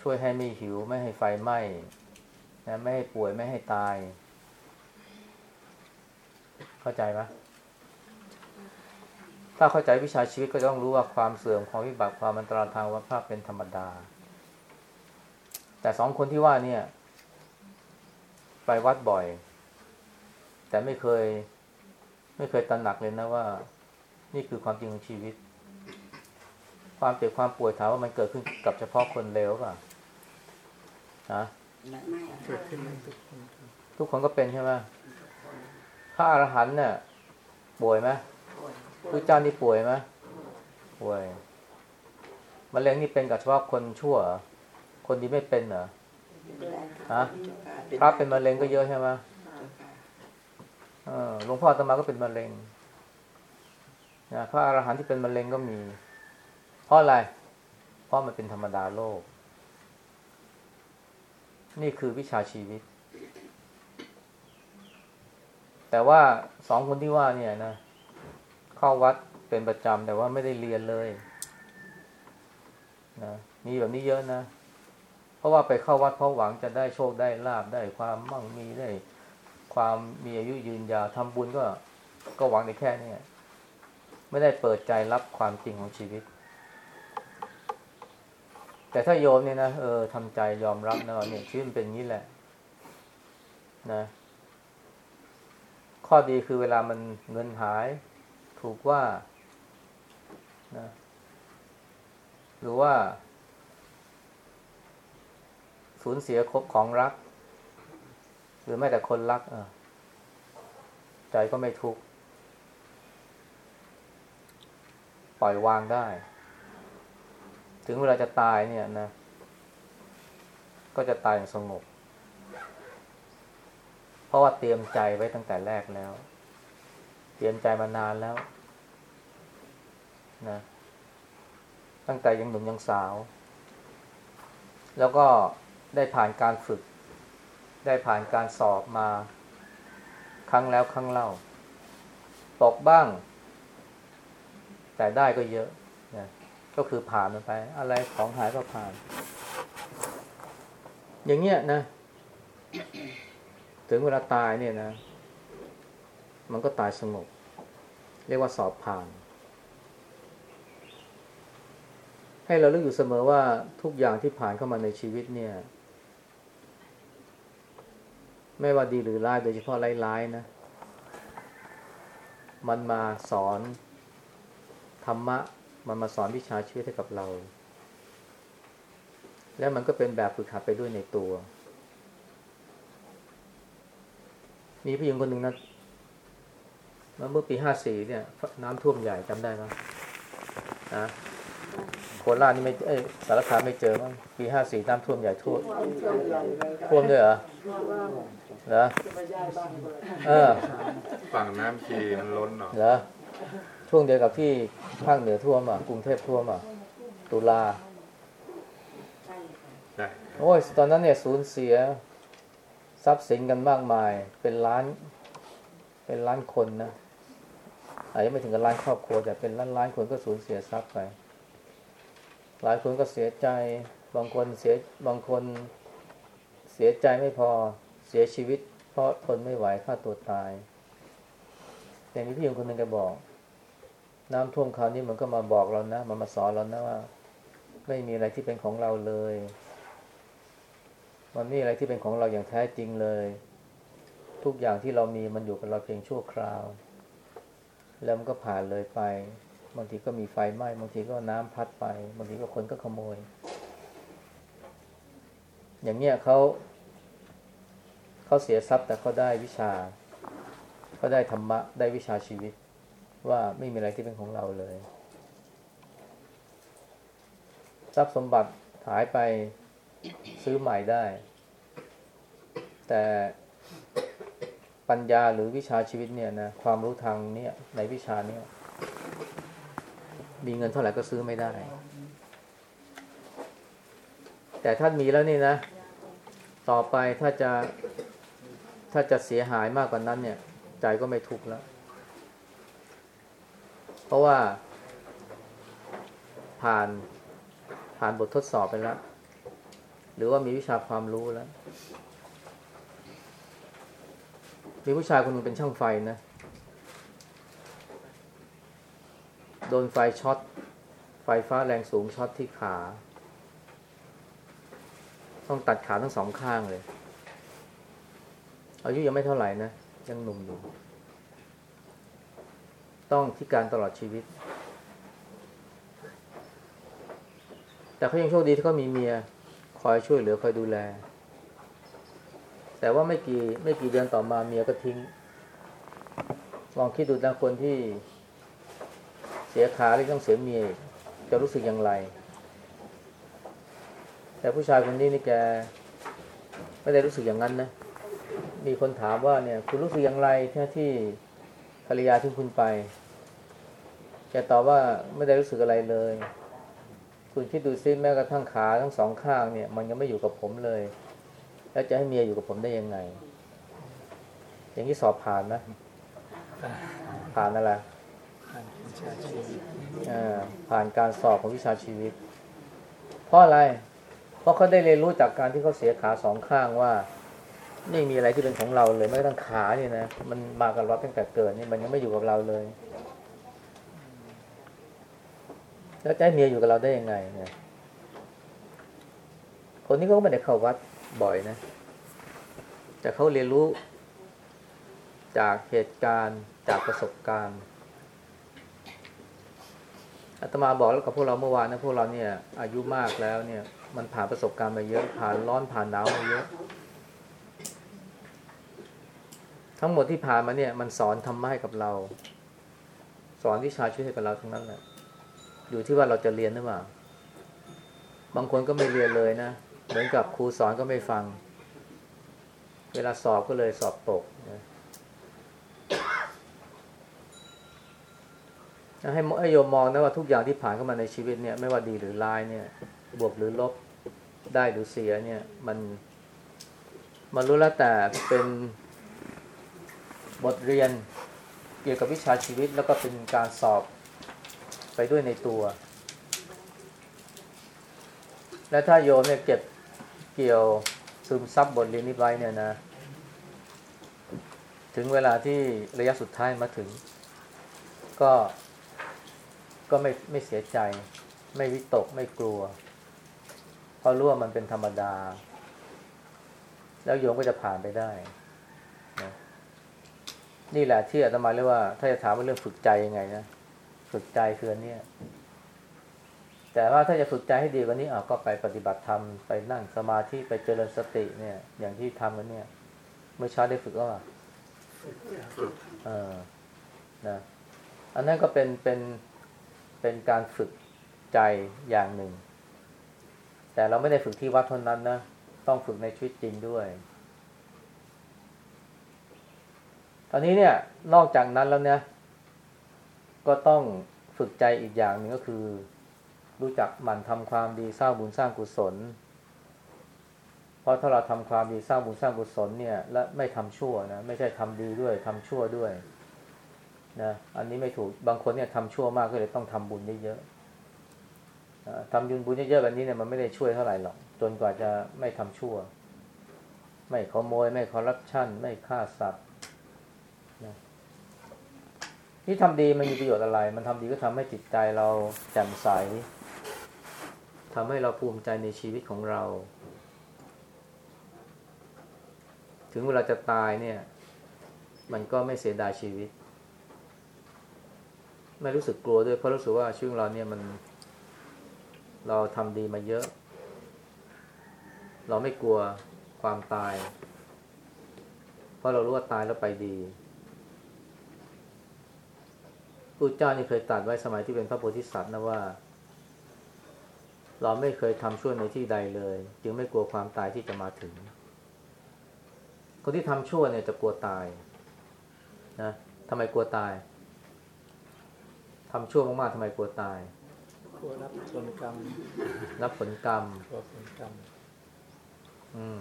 S1: ช่วยให้ไม่หิวไม่ให้ไฟไหม้ นะไม่ให้ป่วยไม่ให้ตาย เข้าใจไหมถ้าเข้าใจวิชาชีวิตก็ต้องรู้ว่าความเสื่อมความวิบัติความอันตรายทางวัฏภาพเป็นธรรมดา แต่สองคนที่ว่าเนี่ย ไปวัดบ่อย แต่ไม่เคย ไม่เคยตระหนักเลยนะว่า นี่คือความจริงของชีวิต ความเจ็บความป่วยถามว่ามันเกิดขึ้นกับเฉพาะคนเลวป่ะนะ
S3: เกิดขึ้นในทุกคน
S1: ทุกคนก็เป็นใช่ไหมพระอรหันต์เนี่ยป่วยไหมพระเจ้านี่ป่วยไหมป่วยมะเร็งนี่เป็นกับเฉพาะคนชั่วเหรอคนดีไม่เป็นเหรอฮะพระเป็นมะเร็งก็เยอะใช่ไหมเออหลวงพ่ออาตมาก็เป็นมะเร็งนะพระอรหันต์ที่เป็นมะเร็งก็มี เพราะอะไร เพราะมันเป็นธรรมดาโลก นี่คือวิชาชีวิต แต่ว่าสองคนที่ว่าเนี่ยนะ เข้าวัดเป็นประจำแต่ว่าไม่ได้เรียนเลยนะมีแบบนี้เยอะนะ เพราะว่าไปเข้าวัดเพราะหวังจะได้โชคได้ลาบได้ความมั่งมีได้ ความมีอายุยืนยาวทำบุญก็ก็หวังในแค่นี้ไม่ได้เปิดใจรับความจริงของชีวิต แต่ถ้าโยมเนี่ยนะเออทำใจยอมรับนะว่าเนี่ยชีวิตมันเป็นอย่างนี้แหละ นะ ข้อดีคือเวลามันเงินหาย ถูกว่านะหรือว่า สูญเสียครบของรัก หรือแม้แต่คนรักอใจก็ไม่ทุกข์ปล่อยวางได้ ถึงเวลาจะตายเนี่ยนะ ก็จะตายอย่างสงบ เพราะว่าเตรียมใจไว้ตั้งแต่แรกแล้ว เตรียมใจมานานแล้ว นะ ตั้งแต่ยังหนุ่มยังสาว แล้วก็ได้ผ่านการฝึก ได้ผ่านการสอบมา ครั้งแล้วครั้งเล่า ตกบ้าง แต่ได้ก็เยอะนะ ก็คือผ่านมันไป อะไรของหายก็ผ่าน อย่างเงี้ยนะ ถึงเวลาตายเนี่ยนะ มันก็ตายสงบ เรียกว่าสอบผ่าน ให้เราเลือกอยู่เสมอว่าทุกอย่างที่ผ่านเข้ามาในชีวิตเนี่ย ไม่ว่าดีหรือร้ายโดยเฉพาะร้ายๆนะ มันมาสอนธรรมะ มันมาสอนวิชาชีวิตให้กับเรา แล้วมันก็เป็นแบบฝึกหัดไปด้วยในตัว มีผู้หญิงคนหนึ่งนะเมื่อปีห้าสี่เนี่ย น้ำท่วมใหญ่จำได้ไหมนะโคราชนี่ไม่เอ้ยสารคามไม่เจอมั้งปีห้าสี่น้ำท่วมใหญ่ท่วมท่วมด้วยเหรอเหรอเออ
S2: ฝั่งน้ำชีมันล้นเนาะ
S1: เหรอ ช่วงเดียวกับที่ภาคเหนือท่วมอะกรุงเทพท่วมอะตุลา
S2: ใช่
S1: โอ้ยตอนนั้นเนี่ยสูญเสียทรัพย์สินกันมากมาย เป็นล้าน เป็นล้านคนนะอาจจะไม่ถึงกับล้านครอบครัวแต่เป็นล้านล้านคนก็สูญเสียทรัพย์ไป หลายคนก็เสียใจ บางคนเสียบางคนเสียใจไม่พอเสียชีวิต เพราะทนไม่ไหวฆ่าตัวตาย แต่มีพี่หญิงคนหนึ่งแกบอก น้ำท่วมคราวนี้มันก็มาบอกเรานะ มันมาสอนเรานะว่า ไม่มีอะไรที่เป็นของเราเลย มันไม่มีอะไรที่เป็นของเราอย่างแท้จริงเลย ทุกอย่างที่เรามีมันอยู่กับเราเพียงชั่วคราว แล้วมันก็ผ่านเลยไปบางทีก็มีไฟไหม้บางทีก็น้ำพัดไปบางทีก็คนก็ขโมย อย่างเนี้ยเขาเขาเสียทรัพย์แต่เขาได้วิชาเขาได้ธรรมะได้วิชาชีวิต ว่าไม่มีอะไรที่เป็นของเราเลย ทรัพย์สมบัติหายไปซื้อใหม่ได้ แต่ปัญญาหรือวิชาชีวิตเนี่ยนะความรู้ทางเนี้ยในวิชาเนี้ยมีเงินเท่าไหร่ก็ซื้อไม่ได้ แต่ถ้ามีแล้วนี่นะ ต่อไปถ้าจะถ้าจะเสียหายมากกว่านั้นเนี่ย ใจก็ไม่ทุกข์แล้ว เพราะว่า ผ่านผ่านบททดสอบไปแล้ว หรือว่ามีวิชาความรู้แล้ว มีผู้ชายคนหนึงเป็นช่างไฟนะ โดนไฟช็อต ไฟฟ้าแรงสูงช็อตที่ขา ต้องตัดขาทั้งสองข้างเลย อายุยังไม่เท่าไหร่นะ ยังหนุ่มอยู่ ต้องพิการตลอดชีวิต แต่เขายังโชคดีที่เขามีเมียคอยช่วยเหลือคอยดูแล แต่ว่าไม่กี่ไม่กี่เดือนต่อมาเมียก็ทิ้ง ลองคิดดูนะคนที่เสียขาแล้วต้องเสียเมียจะรู้สึกอย่างไร แต่ผู้ชายคนนี้นี่แกไม่ได้รู้สึกอย่างนั้นนะ มีคนถามว่าเนี่ย คุณรู้สึกอย่างไรที่ที่ภรรยาทิ้งคุณไป แกตอบว่าไม่ได้รู้สึกอะไรเลย คุณคิดดูซิแม้กระทั่งขาทั้งสองข้างเนี่ย มันยังไม่อยู่กับผมเลย แล้วจะให้เมียอยู่กับผมได้ยังไง อย่างนี้สอบผ่านนะผ่านอะไร
S4: ผ่านวิชาชีวิต
S1: อ่าผ่านการสอบของวิชาชีวิต เพราะอะไร เพราะเขาได้เรียนรู้จากการที่เขาเสียขาสองข้างว่าไม่มีอะไรที่เป็นของเราเลยไม่กระทั่งขาเนี่ยนะมันมากับเราตั้งแต่เกิดนี่มันยังไม่อยู่กับเราเลย แล้วจะให้เมียอยู่กับเราได้ยังไงเนี่ยคนนี้เขาก็ไม่ได้เข้าวัดบ่อยนะ แต่เขาเรียนรู้ จากเหตุการณ์จากประสบการณ์อาตมาบอกแล้วกับพวกเราเมื่อวานนะพวกเราเนี่ย อายุมากแล้วเนี่ย มันผ่านประสบการณ์มาเยอะผ่านร้อนผ่านหนาวมาเยอะ ทั้งหมดที่ผ่านมาเนี่ย มันสอนทำให้กับเรา สอนวิชาชีวิตให้กับเราทั้งนั้นแหละ อยู่ที่ว่าเราจะเรียนหรือเปล่า บางคนก็ไม่เรียนเลยนะ เหมือนกับครูสอนก็ไม่ฟัง เวลาสอบก็เลยสอบตกนะให้ให้โยมมองนะว่าทุกอย่างที่ผ่านเข้ามาในชีวิตเนี่ย ไม่ว่าดีหรือร้ายเนี่ย บวกหรือลบ ได้หรือเสียเนี่ย มัน มันรู้แล้วแต่เป็นบทเรียนเกี่ยวกับวิชาชีวิตแล้วก็เป็นการสอบ ไปด้วยในตัว และถ้าโยมเนี่ยเก็บเกี่ยวซึมซับบทเรียนนี้ไว้เนี่ยนะ ถึงเวลาที่ระยะสุดท้ายมาถึง ก็ก็ไม่ไม่เสียใจ ไม่วิตกไม่กลัว เพราะรู้ว่ามันเป็นธรรมดา แล้วโยมก็จะผ่านไปได้นะนี่แหละที่อาตมาเรียกว่า ถ้าจะถามว่าเรื่องฝึกใจยังไงนะ ฝึกใจคืออันเนี้ยแต่ว่าถ้าจะฝึกใจให้ดีกว่านี้อะก็ไปปฏิบัติธรรมไปนั่งสมาธิไปเจริญสติเนี่ย อย่างที่ทำกันเนี่ย เมื่อเช้าได้ฝึกก็ว่าเออนะอันนั้นก็เป็นเป็นเป็นการฝึกใจอย่างหนึ่ง แต่เราไม่ได้ฝึกที่วัดเท่านั้นนะต้องฝึกในชีวิตจริงด้วย ตอนนี้เนี่ย นอกจากนั้นแล้วเนี่ย ก็ต้องฝึกใจอีกอย่างหนึ่งก็คือ รู้จักหมั่นทำความดีสร้างบุญสร้างกุศล เพราะถ้าเราทำความดีสร้างบุญสร้างกุศลเนี่ย และไม่ทำชั่วนะไม่ใช่ทำดีด้วยทำชั่วด้วยนะอันนี้ไม่ถูกบางคนเนี่ยทำชั่วมากก็เลยต้องทำบุญเยอะๆทำบุญบุญเยอะๆแบบนี้เนี่ยมันไม่ได้ช่วยเท่าไหร่หรอกจนกว่าจะไม่ทำชั่ว ไม่ขโมย ไม่คอร์รัปชันไม่ฆ่าสัตว์ ที่ทำดีมันมีประโยชน์อะไร มันทำดีก็ทำให้จิตใจเราแจ่มใสทำให้เราภูมิใจในชีวิตของเรา ถึงเวลาจะตายเนี่ย มันก็ไม่เสียดายชีวิต ไม่รู้สึกกลัวด้วยเพราะรู้สึกว่าชีวิตของเราเนี่ยมัน เราทำดีมาเยอะ เราไม่กลัวความตาย เพราะเรารู้ว่าตายแล้วไปดี พุทธเจ้านี่เคยตรัสไว้สมัยที่เป็นพระโพธิสัตว์นะว่า เราไม่เคยทำชั่วในที่ใดเลย จึงไม่กลัวความตายที่จะมาถึง คนที่ทำชั่วเนี่ยจะกลัวตายนะทำไมกลัวตายทำชั่วมากๆทำไมกลัวตาย
S4: กลัวรับผลกรรม
S1: รับผลกรรม
S4: กลัวผลกรรม
S1: อืม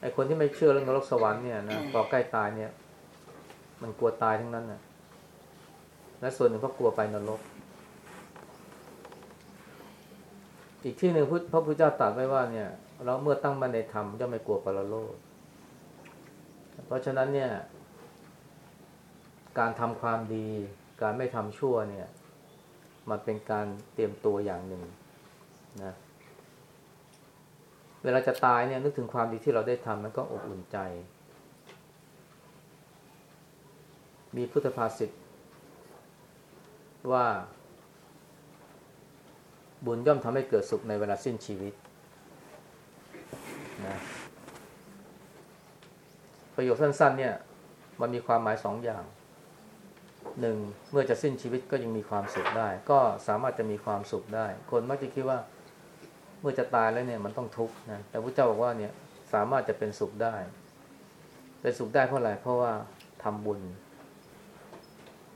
S1: ไอคนที่ไม่เชื่อเรื่องนรกสวรรค์เนี่ยนะพอใกล้ตายเนี่ย มันกลัวตายทั้งนั้นนะ และส่วนหนึ่งก็กลัวไปนรก อีกที่หนึ่งพพระพุทธเจ้าตรัสไว้ว่าเนี่ย เราเมื่อตั้งมั่นในธรรมจะไม่กลัวปรโลก เพราะฉะนั้นเนี่ย การทำความดี การไม่ทำชั่วเนี่ย มันเป็นการเตรียมตัวอย่างหนึ่งนะเวลาจะตายเนี่ยนึกถึงความดีที่เราได้ทำมันก็อบอุ่นใจ มีพุทธภาษิต ว่า บุญย่อมทำให้เกิดสุขในเวลาสิ้นชีวิตนะประโยคสั้น ๆ เนี่ย มันมีความหมายสองอย่างหนึ่งเมื่อจะสิ้นชีวิตก็ยังมีความสุขได้ ก็สามารถจะมีความสุขได้ คนมักจะคิดว่า เมื่อจะตายแล้วเนี่ยมันต้องทุกข์นะแต่พระเจ้าบอกว่าเนี่ยสามารถจะเป็นสุขได้เป็นสุขได้เพราะอะไรเพราะว่าทำบุญ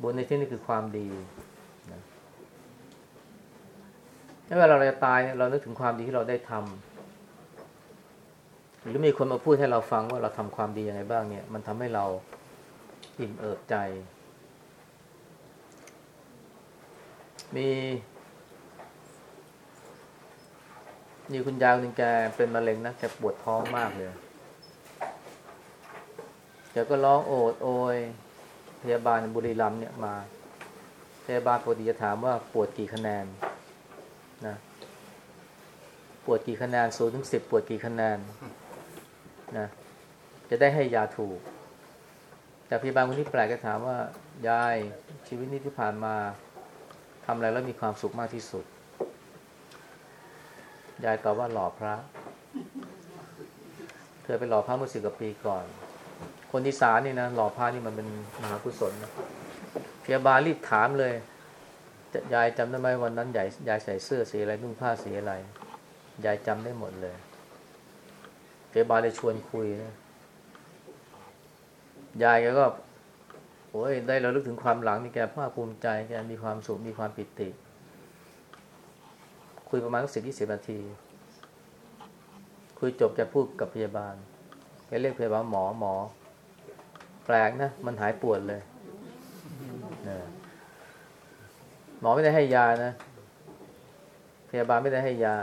S1: บุญในที่นี้คือความดีนะ เวลาเราจะตายเรานึกถึงความดีที่เราได้ทำหรือมีคนมาพูดให้เราฟังว่าเราทำความดียังไงบ้างเนี่ย มันทำให้เราอิ่มเอิบใจ มีนี่คุณยายคนหนึ่งแกเป็นมะเร็งนะแกปวดท้องมากเลยแกก็ร้องโอดโอย พยาบาลบุรีรัมเนี่ยมา พยาบาลปกติจะถามว่าปวดกี่คะแนน นะปวดกี่คะแนนศูนย์ถึงสิบปวดกี่คะแนนนะจะได้ให้ยาถูก แต่พยาบาลคนที่แปลกก็ถามว่า ยายชีวิตนี้ที่ผ่านมาทำอะไรแล้วมีความสุขมากที่สุด ยายตอบว่าหล่อพระ เธอไปหล่อพระเมื่อสิบกว่าปีก่อน คนที่สานนี่นะหล่อพระนี่มันเป็นมหากุศลนะพยาบาลรีบถามเลย ยายจำได้ไหมวันนั้นยายยายใส่เสื้อสีอะไรนุ่งผ้าสีอะไรยายจำได้หมดเลยพยาบาเลยชวนคุยนะยายแกก็โอ้ยได้เราลึกถึงความหลังนี่แกภาคภูมิใจแกมีความสุขมีความปิติ คุยประมาณสักสิบยี่สิบนาที คุยจบแกพูดกับพยาบาลแกเรียกพยาบาลหมอหมอ แปลกนะ มันหายปวดเลยนะ หมอไม่ได้ให้ยานะ พยาบาลไม่ได้ให้ยา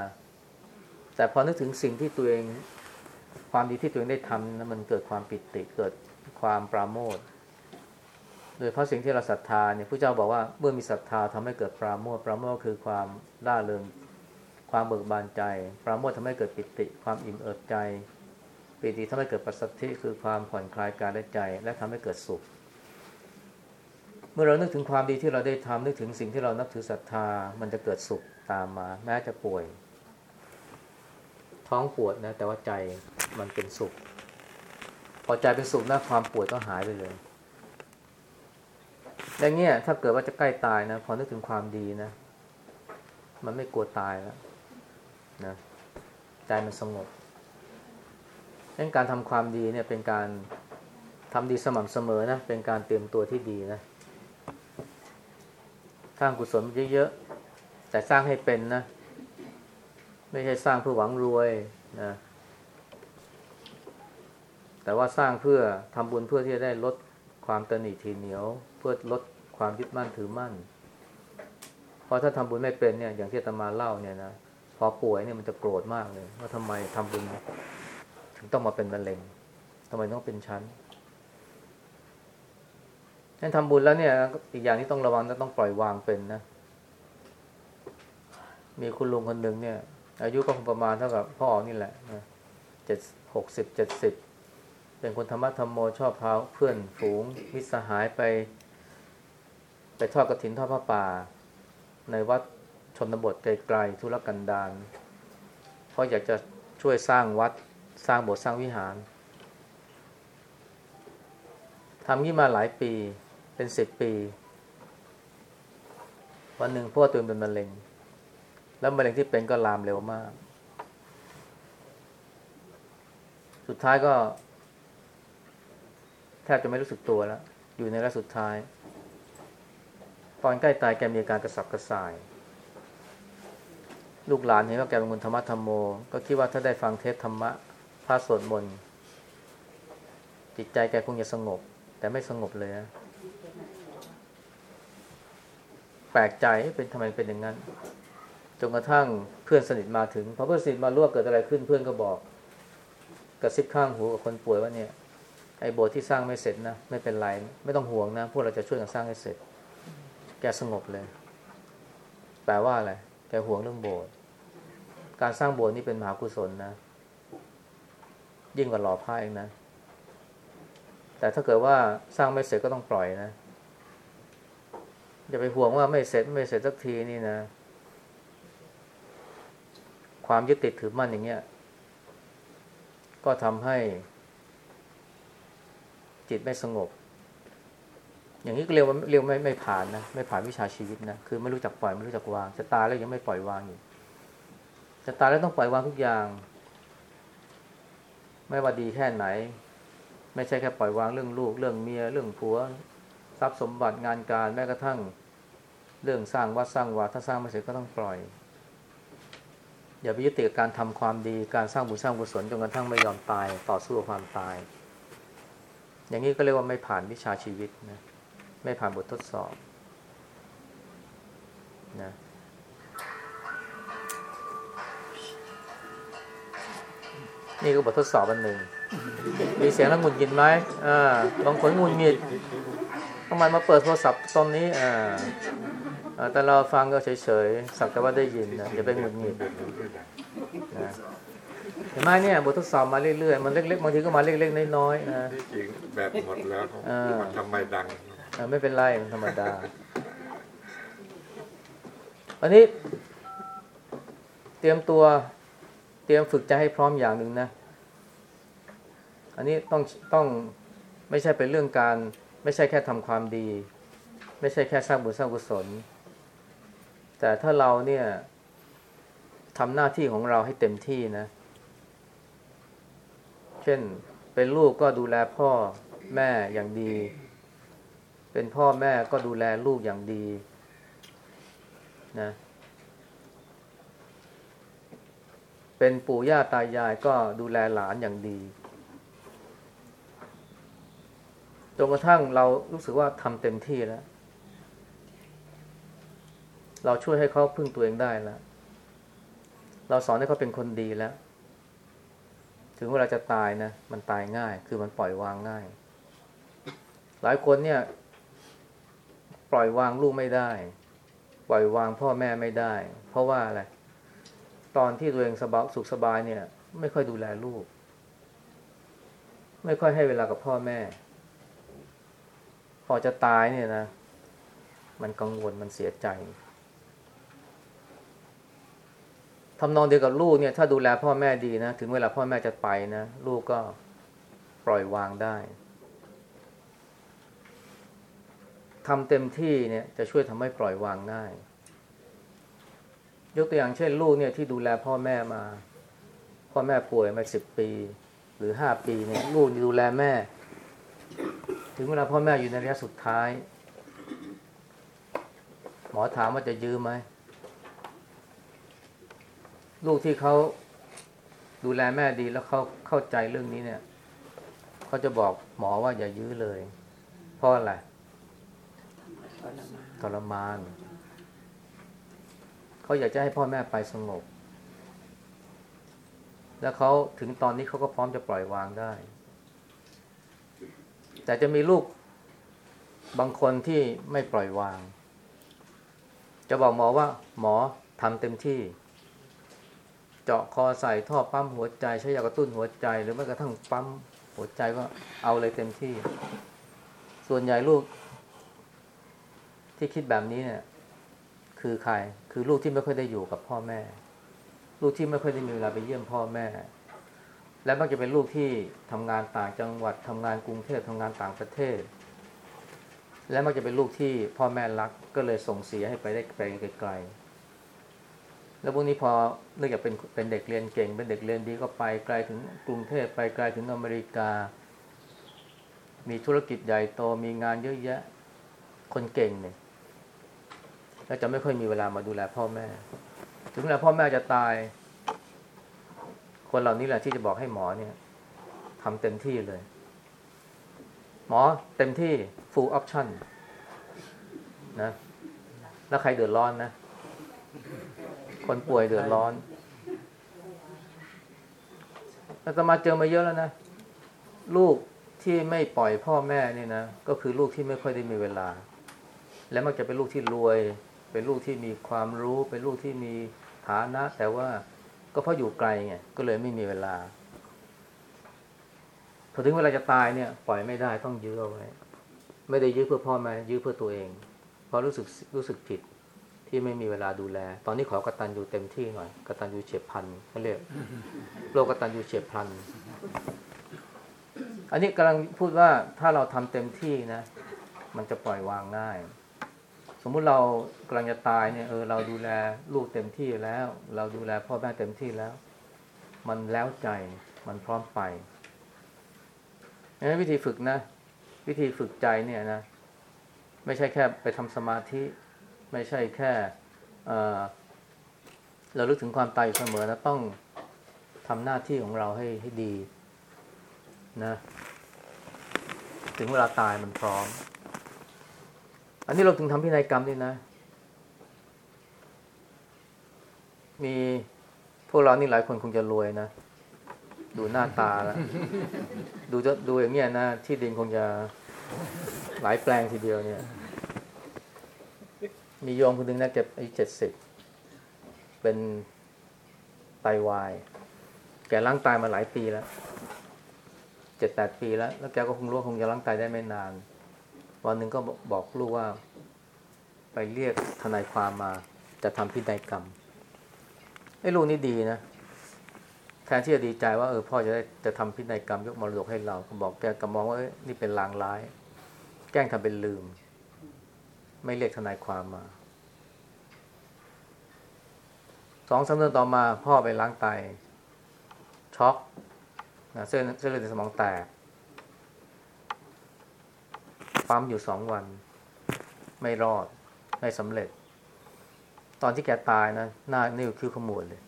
S1: แต่พอนึกถึงสิ่งที่ตัวเอง ความดีที่ตัวเองได้ทำนะมันเกิดความปิติเกิดความปราโมทโดยเพราะสิ่งที่เราศรัทธาเนี่ยพระเจ้าบอกว่าเมื่อมีศรัทธาทำให้เกิดปราโมทปราโมทคือความร่าเริงความเบิกบานใจ ปราโมททำให้เกิดปิติ ความอิ่มเอิบใจ ปิติทำให้เกิดปัสสัทธิคือความผ่อนคลายกายและใจ และทำให้เกิดสุข เมื่อเรานึกถึงความดีที่เราได้ทำนึกถึงสิ่งที่เรานับถือศรัทธา มันจะเกิดสุขตามมา แม้จะป่วย ท้องปวดนะ แต่ว่าใจมันเป็นสุข พอใจเป็นสุขนะความปวดก็หายไปเลยอย่างเงี้ยถ้าเกิดว่าจะใกล้ตายนะพอนึกถึงความดีนะ มันไม่กลัวตายแล้วนะใจมันสงบดังการทำความดีเนี่ยเป็นการทำดีสม่ำเสมอนะ เป็นการเตรียมตัวที่ดีนะ ร้างกุศลเยอะๆแต่สร้างให้เป็นนะ ไม่ใช่สร้างเพื่อหวังรวยนะแต่ว่าสร้างเพื่อทำบุญเพื่อที่จะได้ลดความตนีทีเหนียว เพื่อลดความยึดมั่นถือมั่น เพราะถ้าทำบุญไม่เป็นเนี่ย อย่างที่ตมาเล่าเนี่ยนะพอป่วยเนี่ยมันจะโกรธมากเลย ว่าทำไมทำบุญ ถึงต้องมาเป็นมะเร็งทำไมต้องเป็นชั้น ฉันทำบุญแล้วเนี่ย อีกอย่างที่ต้องระวังก็ต้องปล่อยวางเป็นนะ มีคุณลุงคนหนึ่งเนี่ย อายุก็คงประมาณเท่ากับพ่อนี่แหละนะเจ็ดหกสิบเจ็ดสิบเป็นคนธรรมะธรรมโมชอบพาเพื่อนฝูงมิตรสหายไป ไปทอดกระถินทอดผ้าป่า ในวัดชนบทไกลๆธุรกันดารเพราะอยากจะช่วยสร้างวัดสร้างโบสถ์สร้างวิหารทำนี้มาหลายปี เป็นสิบปี วันหนึ่งพ่อตัวเองเป็นมะเร็ง แล้วมะเร็งที่เป็นก็ลามเร็วมาก สุดท้ายก็ แทบจะไม่รู้สึกตัวแล้ว อยู่ในระยะสุดท้าย ตอนใกล้ตายแกมีอาการกระสับกระส่าย ลูกหลานเห็นว่าแกเป็นคนธรรมะธรรมโม ก็คิดว่าถ้าได้ฟังเทศธรรมะพระสวดมนต์จิตใจแกคงจะสงบ แต่ไม่สงบเลยนะ แปลกใจเป็นทำไมเป็นอย่างนั้นจนกระทั่งเพื่อนสนิทมาถึงพอเพื่อนสนิทมารู้ว่าเกิดอะไรขึ้นเพื่อนก็บอกกระซิบข้างหูกับคนป่วยว่าเนี่ยไอไอ้โบสถ์ที่สร้างไม่เสร็จนะไม่เป็นไร ไม่ต้องห่วงนะพวกเราจะช่วยกันสร้างให้เสร็จ แกสงบเลย แปลว่าอะไรแกห่วงเรื่องโบสถ์การสร้างโบสถ์นี่เป็นมหากุศลนะ ยิ่งกว่าหล่อผ้าเองนะ แต่ถ้าเกิดว่าสร้างไม่เสร็จก็ต้องปล่อยนะ อย่าไปห่วงว่าไม่เสร็จไม่เสร็จสักทีนี่นะ ความยึดติดถือมั่นอย่างเงี้ย ก็ทำให้ จิตไม่สงบ อย่างนี้ก็เรียกว่าเรียกไม่ไม่ผ่านนะไม่ผ่านวิชาชีวิตนะคือไม่รู้จักปล่อยไม่รู้จักวางจะตายแล้วยังไม่ปล่อยวางอยู่จะตายแล้วต้องปล่อยวางทุกอย่าง ไม่ว่าดีแค่ไหน ไม่ใช่แค่ปล่อยวางเรื่องลูก เรื่องเมีย เรื่องผัว ทรัพย์สมบัติงานการแม้กระทั่งเรื่องสร้างวัดสร้างวาถ้าสร้างไม่เสร็จก็ต้องปล่อย อย่าไปยึดติดกับการทำความดีการสร้างบุญสร้างกุศลจนกระทั่งไม่ยอมตายต่อสู้กับความตาย อย่างนี้ก็เรียกว่าไม่ผ่านวิชาชีวิตนะไม่ผ่านบททดสอบนะนี่ก็บททดสอบอันหนึ่งมีเสียงแล้วหงุดหงิดไหมอ่าบางคนหงุดหงิดำไมมาเปิดโทรศัพท์ตอนนี้อ่าอ่าแต่เราฟังก็เฉยๆ สักแต่ว่าได้ยินนะอย่าไปหงุดหงิดนะเห็นไหมเนี่ยบททดสอบมาเรื่อยๆ มันเล็กๆบางทีก็มาเล็กๆน้อยๆนะ
S2: ที่จริงแบบหมดแล้ว
S1: เออ
S2: มันทำไมดัง
S1: อ่าไม่เป็นไรมันธรรมดา อันนี้ เตรียมตัวเตรียมฝึกใจให้พร้อมอย่างหนึ่งนะ อันนี้ต้องต้องไม่ใช่เป็นเรื่องการ ไม่ใช่แค่ทำความดี ไม่ใช่แค่สร้างบุญสร้างกุศล แต่ถ้าเราเนี่ยทำหน้าที่ของเราให้เต็มที่นะ เช่นเป็นลูกก็ดูแลพ่อแม่อย่างดี เป็นพ่อแม่ก็ดูแลลูกอย่างดีนะ เป็นปู่ย่าตายายก็ดูแลหลานอย่างดี จนกระทั่งเรารู้สึกว่าทำเต็มที่แล้ว เราช่วยให้เขาพึ่งตัวเองได้แล้ว เราสอนให้เขาเป็นคนดีแล้ว ถึงเวลาจะตายนะ มันตายง่าย คือมันปล่อยวางง่าย หลายคนเนี่ย ปล่อยวางลูกไม่ได้ ปล่อยวางพ่อแม่ไม่ได้ เพราะว่าอะไร ตอนที่ตัวเองสบายสุขสบายเนี่ย ไม่ค่อยดูแลลูก ไม่ค่อยให้เวลากับพ่อแม่ พอจะตายเนี่ยนะ มันกังวลมันเสียใจทำนองเดียวกับลูกเนี่ย ถ้าดูแลพ่อแม่ดีนะ ถึงเวลาพ่อแม่จะไปนะ ลูกก็ปล่อยวางได้ทำเต็มที่เนี่ยจะช่วยทำให้ปล่อยวางง่าย ยกตัวอย่างเช่นลูกเนี่ยที่ดูแลพ่อแม่มา พ่อแม่ป่วยมาสิบปี หรือห้าปีเนี่ยลูกดูแลแม่ ถึงเวลาพ่อแม่อยู่ในระยะสุดท้าย หมอถามว่าจะยืมไหม ลูกที่เขาดูแลแม่ดีแล้วเขาเข้าใจเรื่องนี้เนี่ยเขาจะบอกหมอว่าอย่ายื้อเลย เพราะอะไร
S3: ทรมาน
S1: เขาอยากจะให้พ่อแม่ไปสงบ แล้วเขาถึงตอนนี้เขาก็พร้อมจะปล่อยวางได้ แต่จะมีลูกบางคนที่ไม่ปล่อยวาง จะบอกหมอว่า หมอทำเต็มที่ เจาะคอใส่ท่อปั๊มหัวใจใช้ยากระตุ้นหัวใจ หรือแม้กระทั่งปั๊มหัวใจก็เอาเลยเต็มที่ ส่วนใหญ่ลูก ที่คิดแบบนี้เนี่ย คือใคร คือลูกที่ไม่ค่อยได้อยู่กับพ่อแม่ ลูกที่ไม่ค่อยได้มีเวลาไปเยี่ยมพ่อแม่ และมักจะเป็นลูกที่ทำงานต่างจังหวัดทำงานกรุงเทพทำงานต่างประเทศ และมักจะเป็นลูกที่พ่อแม่รักก็เลยส่งเสียให้ไปได้ไปไกลๆแล้วพวกนี้พอเนื่องจากเป็นเป็นเด็กเรียนเก่ง เป็นเด็กเรียนดีก็ไปไกลถึงกรุงเทพไปไกลถึงอเมริกา มีธุรกิจใหญ่โตมีงานเยอะแยะคนเก่งเนี่ยแล้วจะไม่ค่อยมีเวลามาดูแลพ่อแม่ ถึงเวลาพ่อแม่จะตาย คนเหล่านี้แหละที่จะบอกให้หมอเนี่ยทำเต็มที่เลย หมอเต็มที่ full option นะ แล้วใครเดือดร้อนนะ คนป่วยเดือดร้อนแล้วจะมาเจอมาเยอะแล้วนะ ลูกที่ไม่ปล่อยพ่อแม่เนี่ยนะ ก็คือลูกที่ไม่ค่อยได้มีเวลา และมักจะเป็นลูกที่รวย เป็นลูกที่มีความรู้ เป็นลูกที่มีฐานะ แต่ว่า ก็เพราะอยู่ไกลไงก็เลยไม่มีเวลาพอถึงเวลาจะตายเนี่ย ปล่อยไม่ได้ต้องยื้อเอาไว้ ไม่ได้ยื้อเพื่อพ่อแม่ยื้อเพื่อตัวเอง เพราะรู้สึกรู้สึกผิดที่ไม่มีเวลาดูแล ตอนนี้ขอกตัญญูเต็มที่หน่อยกตัญญูเฉียบพันเขาเรียกโรคกตัญญูเฉียบพันอันนี้กำลังพูดว่าถ้าเราทำเต็มที่นะ มันจะปล่อยวางง่าย สมมุติเรากำลังจะตายเนี่ยเออเราดูแลลูกเต็มที่แล้ว เราดูแลพ่อแม่เต็มที่แล้ว มันแล้วใจมันพร้อมไปงั้นวิธีฝึกนะ วิธีฝึกใจเนี่ยนะ ไม่ใช่แค่ไปทำสมาธิ ไม่ใช่แค่เออเราลึกถึงความตายอยู่เสมอนะต้องทำหน้าที่ของเราให้ให้ดีนะ ถึงเวลาตายมันพร้อม อันนี้เราถึงทำพินัยกรรมด้วยนะ มีพวกเรานี่หลายคนคงจะรวยนะ ดูหน้าตาแล้วดูจะดูอย่างเงี้ยนะที่ดินคงจะหลายแปลงทีเดียวเนี่ย มีโยมคนหนึ่งนะเก็บอายุเจ็ดสิบเป็นไตวาย แกล้างตายมาหลายปีแล้ว เจ็ดแปดปีแล้ว แล้วแกก็คงรู้คงจะล้างตายได้ไม่นาน วันหนึ่งก็บอกลูกว่า ไปเรียกทนายความมา จะทำพินัยกรรมไอ้ลูกนี่ดีนะแทนที่จะดีใจว่าเออพ่อจะได้จะทำพินัยกรรมยกมรดกให้เราก็บอกแกก็มองว่าเอ้ยนี่เป็นลางร้าย แกล้งทำเป็นลืม ไม่เรียกทนายความมาสองสามเดือนต่อมาพ่อไปล้างไตช็อกนะเส้นเส้นเลือดในสมองแตก ปั๊มอยู่สองวัน ไม่รอด ไม่สำเร็จ ตอนที่แกตายนะหน้านิ้วคิ้วขมวดเลย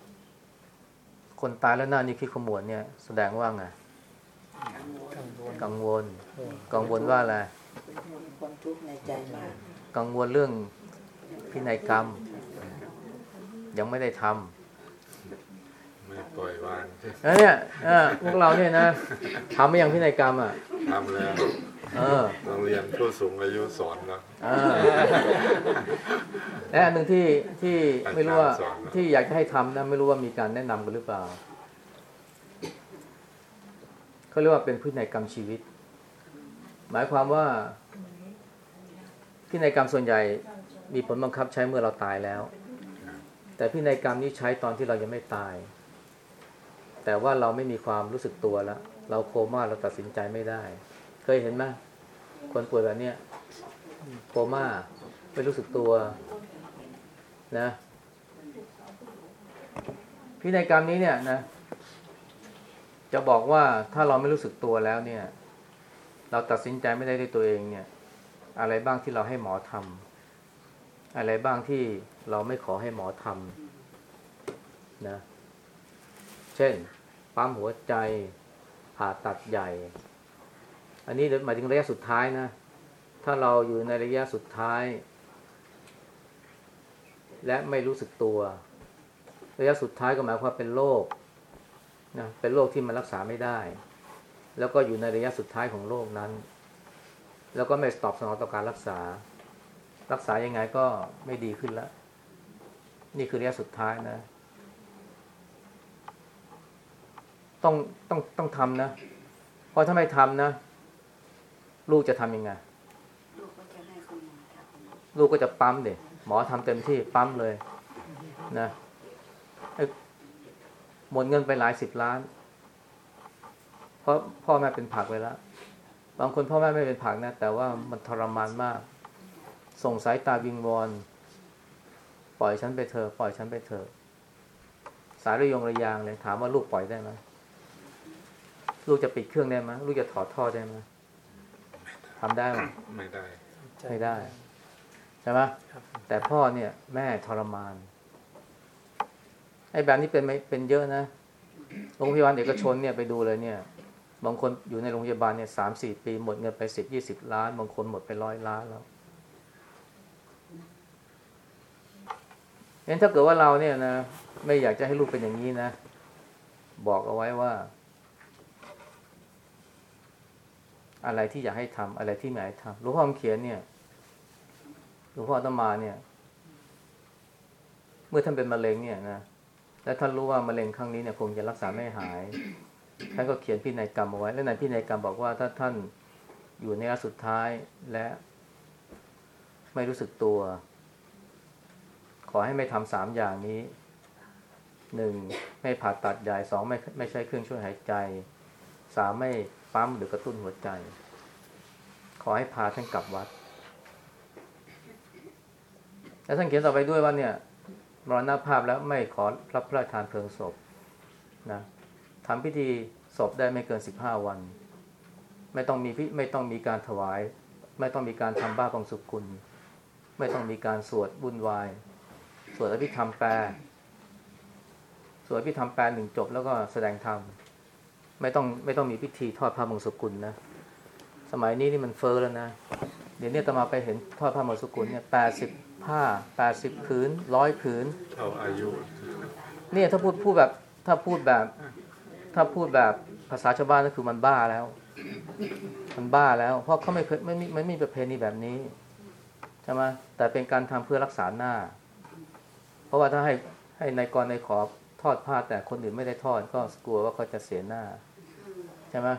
S1: คนตายแล้วหน้านิ้วคิ้วขมวดเนี่ยแสดงว่าไง
S4: กังวล
S1: กังวลกังวลว่าอะไร
S3: มีความทุกข์ในใจมาก
S1: กังวลเรื่องพินัยกรรม ยังไม่ได้ทำ
S2: ไม่ปล่อยวาง
S1: แล้วเนี่ยเออพวกเราเนี่ยนะทำไม่ยังพินัยกรรมอะ
S2: ทำแล้ว
S1: เออ
S2: โรงเรียนผู้สูงอายุสอนแล้ว
S1: เออและอันหนึ่งที่ที่ไม่รู้ว่า
S2: อาจารย์สอนนะ
S1: ที่อยากจะให้ทำนะไม่รู้ว่ามีการแนะนำกันหรือเปล่าเขาเรียกว่าเป็นพินัยกรรมชีวิต หมายความว่าพินัยกรรมส่วนใหญ่มีผลบังคับใช้เมื่อเราตายแล้ว แต่พินัยกรรมนี้ใช้ตอนที่เรายังไม่ตาย แต่ว่าเราไม่มีความรู้สึกตัวแล้ว เราโคม่าเราตัดสินใจไม่ได้ เคยเห็นไหมคนป่วยแบบเนี้ยโคม่าไม่รู้สึกตัว นะพินัยกรรมนี้เนี่ยนะ จะบอกว่าถ้าเราไม่รู้สึกตัวแล้วเนี่ย เราตัดสินใจไม่ได้ด้วยตัวเองเนี่ย อะไรบ้างที่เราให้หมอทำอะไรบ้างที่เราไม่ขอให้หมอทำนะ เช่น ปั๊มหัวใจผ่าตัดใหญ่ อันนี้หมายถึงระยะสุดท้ายนะ ถ้าเราอยู่ในระยะสุดท้าย และไม่รู้สึกตัว ระยะสุดท้ายก็หมายความเป็นโรคนะเป็นโรคที่มันรักษาไม่ได้ แล้วก็อยู่ในระยะสุดท้ายของโรคนั้น แล้วก็ไม่ตอบสนองต่อการรักษา รักษายังไงก็ไม่ดีขึ้นแล้ว นี่คือระยะสุดท้ายนะ ต้องต้องต้องทำนะ เพราะถ้าไม่ทำนะ ลูกจะทำยังไง
S3: ลูกก็จะให้คุณหมอทำ
S1: ลูกก็จะปั๊มเด็หมอทำเต็มที่ปั๊มเลย นะหมดเงินไปหลายสิบล้าน เพราะพ่อแม่เป็นผักไปแล้ว บางคนพ่อแม่ไม่เป็นผักนะ แต่ว่ามันทรมานมาก ส่งสายตาวิงวอน ปล่อยฉันไปเถอะปล่อยฉันไปเถอะสายระยงระยางเลย ถามว่าลูกปล่อยได้ไหมลูกจะปิดเครื่องได้ไหมลูกจะถอดท่อได้ไหม ทำได้ไหม
S2: ไม่ได้
S1: ไม่ได้ใช่ไหม
S4: ครับ
S1: แต่พ่อเนี่ย แม่ทรมาน ไอ้แบบนี้เป็นไหมเป็นเยอะนะโรงพยาบาลเอกชนเนี่ยไปดูเลยเนี่ย บางคนอยู่ในโรงพยาบาลเนี่ยสามสี่ปีหมดเงินไปสิบยี่สิบล้าน บางคนหมดไปร้อยล้านแล้วงั้นถ้าเกิดว่าเราเนี่ยนะไม่อยากจะให้ลูกเป็นอย่างนี้นะ บอกเอาไว้ว่า อะไรที่อยากให้ทำอะไรที่ไม่อยากทำหลวงพ่อเขียนเนี่ยหลวงพ่อตมาเนี่ย เมื่อท่านเป็นมะเร็งเนี่ยนะและท่านรู้ว่ามะเร็งครั้งนี้เนี่ยคงจะรักษาไม่หายท่านก็เขียนพินัยกรรมเอาไว้ และในพินัยกรรมบอกว่าถ้าท่านอยู่ในระยะสุดท้ายและ ไม่รู้สึกตัว ขอให้ไม่ทำสามอย่างนี้หนึ่งไม่ผ่าตัดใหญ่สองไม่ไม่ใช้เครื่องช่วยหายใจสามไม่ ปั๊มหรือกระตุ้นหัวใจ ขอให้พาท่านกลับวัด และท่านเขียนต่อไปด้วยว่าเนี่ยมรณภาพแล้วไม่ขอรับพระราชทานเพลิงศพนะทำพิธีศพได้ไม่เกินสิบห้าวัน ไม่ต้องมีพิไม่ต้องมีการถวาย ไม่ต้องมีการทำบ้าบังสุกุล ไม่ต้องมีการสวดบุญวาย สวดอภิธรรมแปลสวดอภิธรรมแปลหนึ่งจบแล้วก็แสดงธรรม ไม่ต้องไม่ต้องมีพิธีทอดผ้าบังสุกุลนะ สมัยนี้นี่มันเฟอ้อแล้วนะ เดี๋ยวนี้อาตมาไปเห็นทอดผ้าบังสุกุลเนี่ยแปดสิบผ้าแปดสิบผืนร้อยผืน
S2: เท่าอายุ
S1: เนี่ยถ้าพูดพูดแบบถ้าพูดแบบ ถ้าพูดแบบภาษาชาวบ้านก็คือมันบ้าแล้ว มันบ้าแล้ว เพราะเขาไม่เคยไม่มีไม่มีประเพณีแบบนี้ใช่ไหมแต่เป็นการทำเพื่อรักษาหน้า เพราะว่าถ้าให้ให้ในายกรในายขอท อดผ้าแต่คนอื่นไม่ได้ทอดก็กลัวว่าเขาจะเสียหน้าใช่ไหม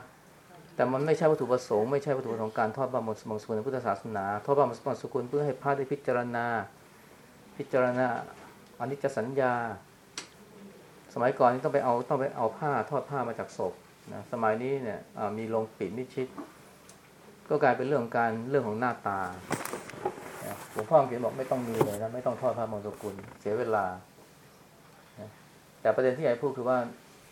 S1: แต่มันไม่ใช่วัตถุประสงค์ไม่ใช่วัตถุประสงค์การทอดบามังสกุลในพุทธศาสนาทอดบามังสกุลเพื่อให้พระได้พิจารณา พิจารณาอนิจจสัญญา สมัยก่อนนี่ต้องไปเอาต้องไปเอาผ้าทอดผ้ามาจากศพนะสมัยนี้เนี่ยมีโรงปิดมิชิด ก็กลายเป็นเรื่องการเรื่องของหน้าตาหลวงพ่อเขียนบอกไม่ต้องมีเลยนะไม่ต้องทอดผ้ามงคลเสียเวลา แต่ประเด็นที่อยากให้พูดคือว่า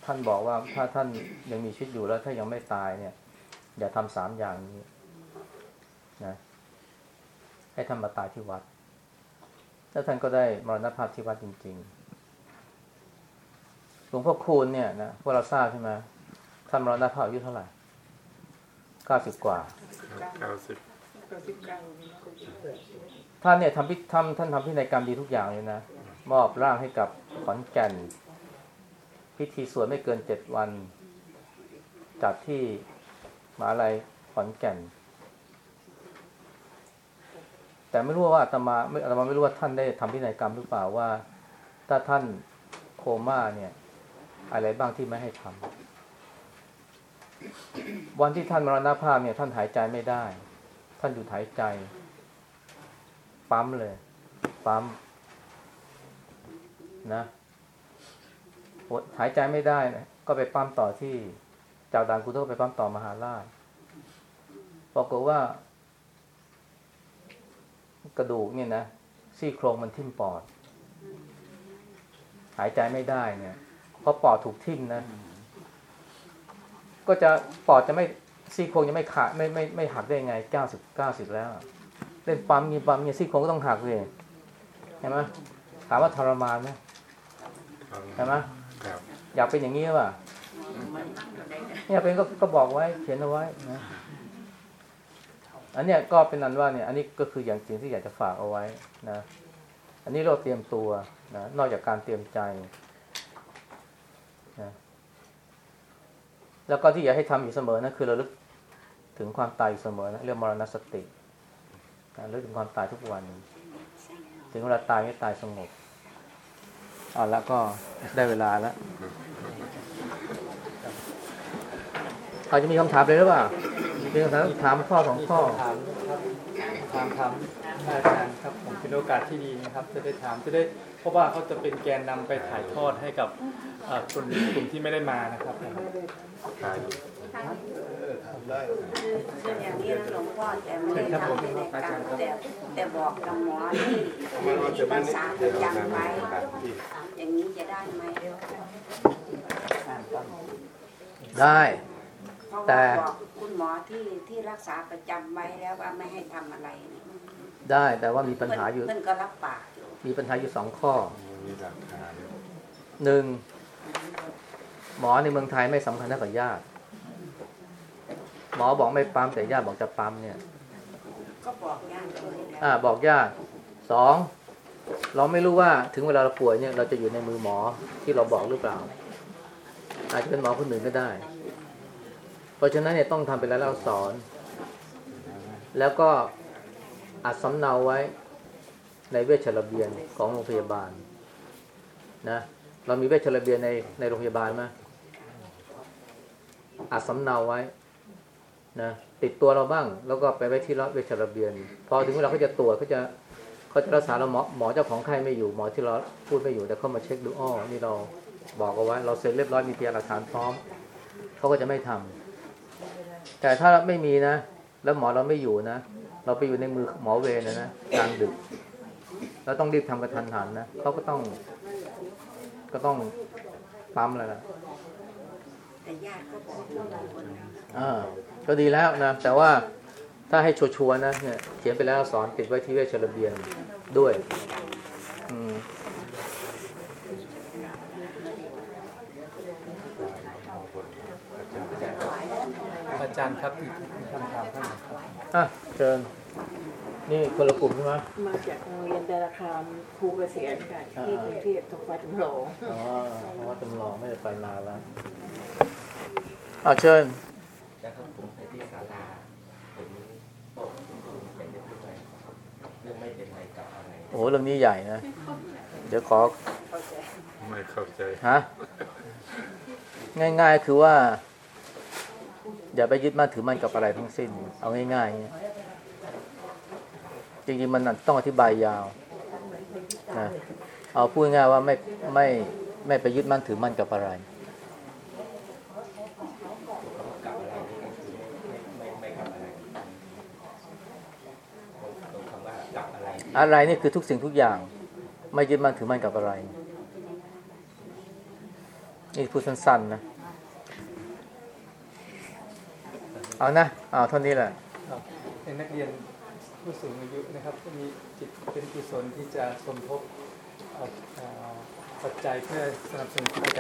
S1: ท่านบอกว่าถ้าท่านยังมีชีวิตอยู่แล้ว ถ้ายังไม่ตายเนี่ย อย่าทำสามอย่างนี้นะให้ท่านมาตายที่วัด แล้วท่านก็ได้มรณภาพที่วัดจริงๆหลวงพ่อคูณเนี่ยนะพวกเราทราบใช่ไหมท่านมรณภาพอายุเท่าไหร่เก้าสิบกว่า
S2: เก้าสิบ
S1: ท่านเนี่ยทำพิทำท่านทำพินัยกรรมดีทุกอย่างเลยนะ มอบร่างให้กับขอนแก่น พิธีสวดไม่เกินเจ็ดวัน จัดที่มหาลัยขอนแก่น แต่ไม่รู้ว่าอาตมาไม่อาตมาไม่รู้ว่าท่านได้ทำพินัยกรรมหรือเปล่าว่า ถ้าท่านโคม่าเนี่ย อะไรบ้างที่ไม่ให้ทำวันที่ท่านมรณภาพเนี่ย ท่านหายใจไม่ได้ ท่านหยุดหายใจ ปั๊มเลย ปั๊มนะ หายใจไม่ได้นะก็ไปปั๊มต่อที่จากด่านกุโทไปปั๊มต่อมหาราชปรากฏว่า กระดูกเนี่ยนะซี่โครงมันทิ่มปอด หายใจไม่ได้เนี่ยเพราะปอดถูกทิ่มนะ ก็จะปอดจะไม่ซี่โครงจะไม่ขาดไม่ไม่ไม่หักได้ยังไงเก้าสิบเก้าสิบแล้ว เล่นปั๊มมีปั๊มเนี่ยซี่โครงก็ต้องหักเลยเห็นไหมถามว่าทรมานไหมใช่ไหม อยากเป็นอย่างนี้ป่ะเนี่ยเป็นก็ก็บอกไว้เขียนเอาไว้นะอันเนี้ยก็เป็นนันว่าเนี่ยอันนี้ก็คืออย่างจริงที่อยากจะฝากเอาไว้นะอันนี้เราเตรียมตัวนะนอกจากการเตรียมใจนะแล้วก็ที่อยากให้ทำอยู่เสมอนะคือเระลึกถึงความตายอยู่เสมอนะเรื่องมรณสตินะลึกถึงความตายทุกวัน ถึงเวลาตายไม่ตายสงบเอาแล้วก็ได้เวลาแล้ว เขาจะมีคำถามเลยหรือเปล่ามีคำถามถามข้อสองข้อ
S4: ถามครับถามถามอาจารย์ครับผมเป็นโอกาสที่ดีนะครับ จะได้ถามจะได้ เพราะว่าเขาจะเป็นแกนนำไปถ่ายทอดให้กับเอ่อคนกลุ่มที่ไม่ได้มานะครับผม
S2: ตาย
S3: คืออย่างนี้นะหลวงพ่อแต่ไม่ได้ทำพินัยกรรมแต่แต่บอกกับหมอที่ที่รักษาประจำไว้อย่างนี้จะได้ไหม
S1: ได้
S3: เพราะ
S1: แต่
S3: ว่าบอกคุณหมอที่ที่รักษาประจำไว้แล้วว่าไม่ให้ทำอะไรเนี่ย
S1: ได้แต่ว่ามีปัญหาอยู่
S3: เพื่อนก็รับปากอยู่
S1: มีปัญหาอยู่สองข้อ
S2: มีหลักฐาน
S1: หนึ่งหมอในเมืองไทยไม่สำคัญเท่ากับญาติหมอบอกไม่ปั๊มแต่ญาติบอกจะปั๊มเนี่ย
S3: ก็บอกญาติด้วยแล้ว
S1: อ่าบอกญาติสองเราไม่รู้ว่าถึงเวลาเราป่วยเนี่ย เราจะอยู่ในมือหมอที่เราบอกหรือเปล่า อาจจะเป็นหมอคนอื่นก็ได้เพ ราะฉะนั้นเนี่ยต้องทำเป็นรายลักษณ์อักษร แล้วก็อัดสำเนาไว้ในเวชระเบียนของโรงพยาบาลนะเรามีเวชระเบียนในในโรงพยาบาลไหมอัดสำเนาไว้นะติดตัวเราบ้าง แล้วก็ไปไว้ที่เวชระเบียน พอถึงเวลาเขาจะตรวจเขาจะเขาจะรักษาเราหมอหมอเจ้าของไข้ไม่อยู่หมอที่เราพูดไม่อยู่แต่เขามาเช็คดูอ้อนี่เราบอกเอาไว้เราเซ็นเรียบร้อยมีพยานหลักฐานพร้อมเขาก็จะไม่ทำ แต่ถ้าไม่มีนะ แล้วหมอเราไม่อยู่นะ เราไปอยู่ในมือหมอเวรนะนะกลางดึก เราต้องรีบทำกระทันหันนะเขาก็ต้อง ก็ต้องปั๊มอะไรล่ะ
S3: แต่ญาติก็บอกทุกคนนะ
S1: อ่าก็ดีแล้วนะ แต่ว่าถ้าให้ชัวร์ๆนะเนี่ยเขียนไปแล้วสอนติดไว้ที่เวชระเบียนด้วย อืม
S4: จารย์ครับมีคำถามท่านครับ
S1: อะเชิญนี่คนละกลุ่มใช่ไหม
S5: มาจากโรงเรียนดาราคามครูเกษียณค่ะที่กรุงเทพตกวัดจำลอง
S1: อ๋อเพราะว่าจำลองไม่ได้ไปนานแล้วอะเชิญ
S6: นะครับผมไปที่ศาลาผมบอกผมเป็นเด็กผู้ชายเรื่องไม่เป็นไรกับอะไร
S1: โอ้โหเรื่องนี้ใหญ่นะ เดี๋ยวขอ
S2: ไม่เข้าใจ
S1: ฮะง่าย ๆ คือว่า อย่าไปยึดมั่นถือมั่นกับอะไรทั้งสิ้น เอาง่ายๆจริงๆมันต้องอธิบายยาวนะเอาพูดง่ายว่าไม่ไม่ไม่ไปยึดมั่นถือมั่นกับอะไร
S6: อะไรนี่คือไม่ไม่ไม่กับอะไรผมตรงคำว่ากับอะไร
S1: อะไรนี่คือทุกสิ่งทุกอย่าง ไม่ยึดมั่นถือมั่นกับอะไร นี่พูดสั้นๆนะ เอานะเอาเท่านี้แหละ
S4: ครับในนักเรียนผู้สูงอายุนะครับมีจิตเป็นกุศลที่จะสมทบเอ่อเอ่อปัจจัยเพื่อสนับสนุนกิจกรรม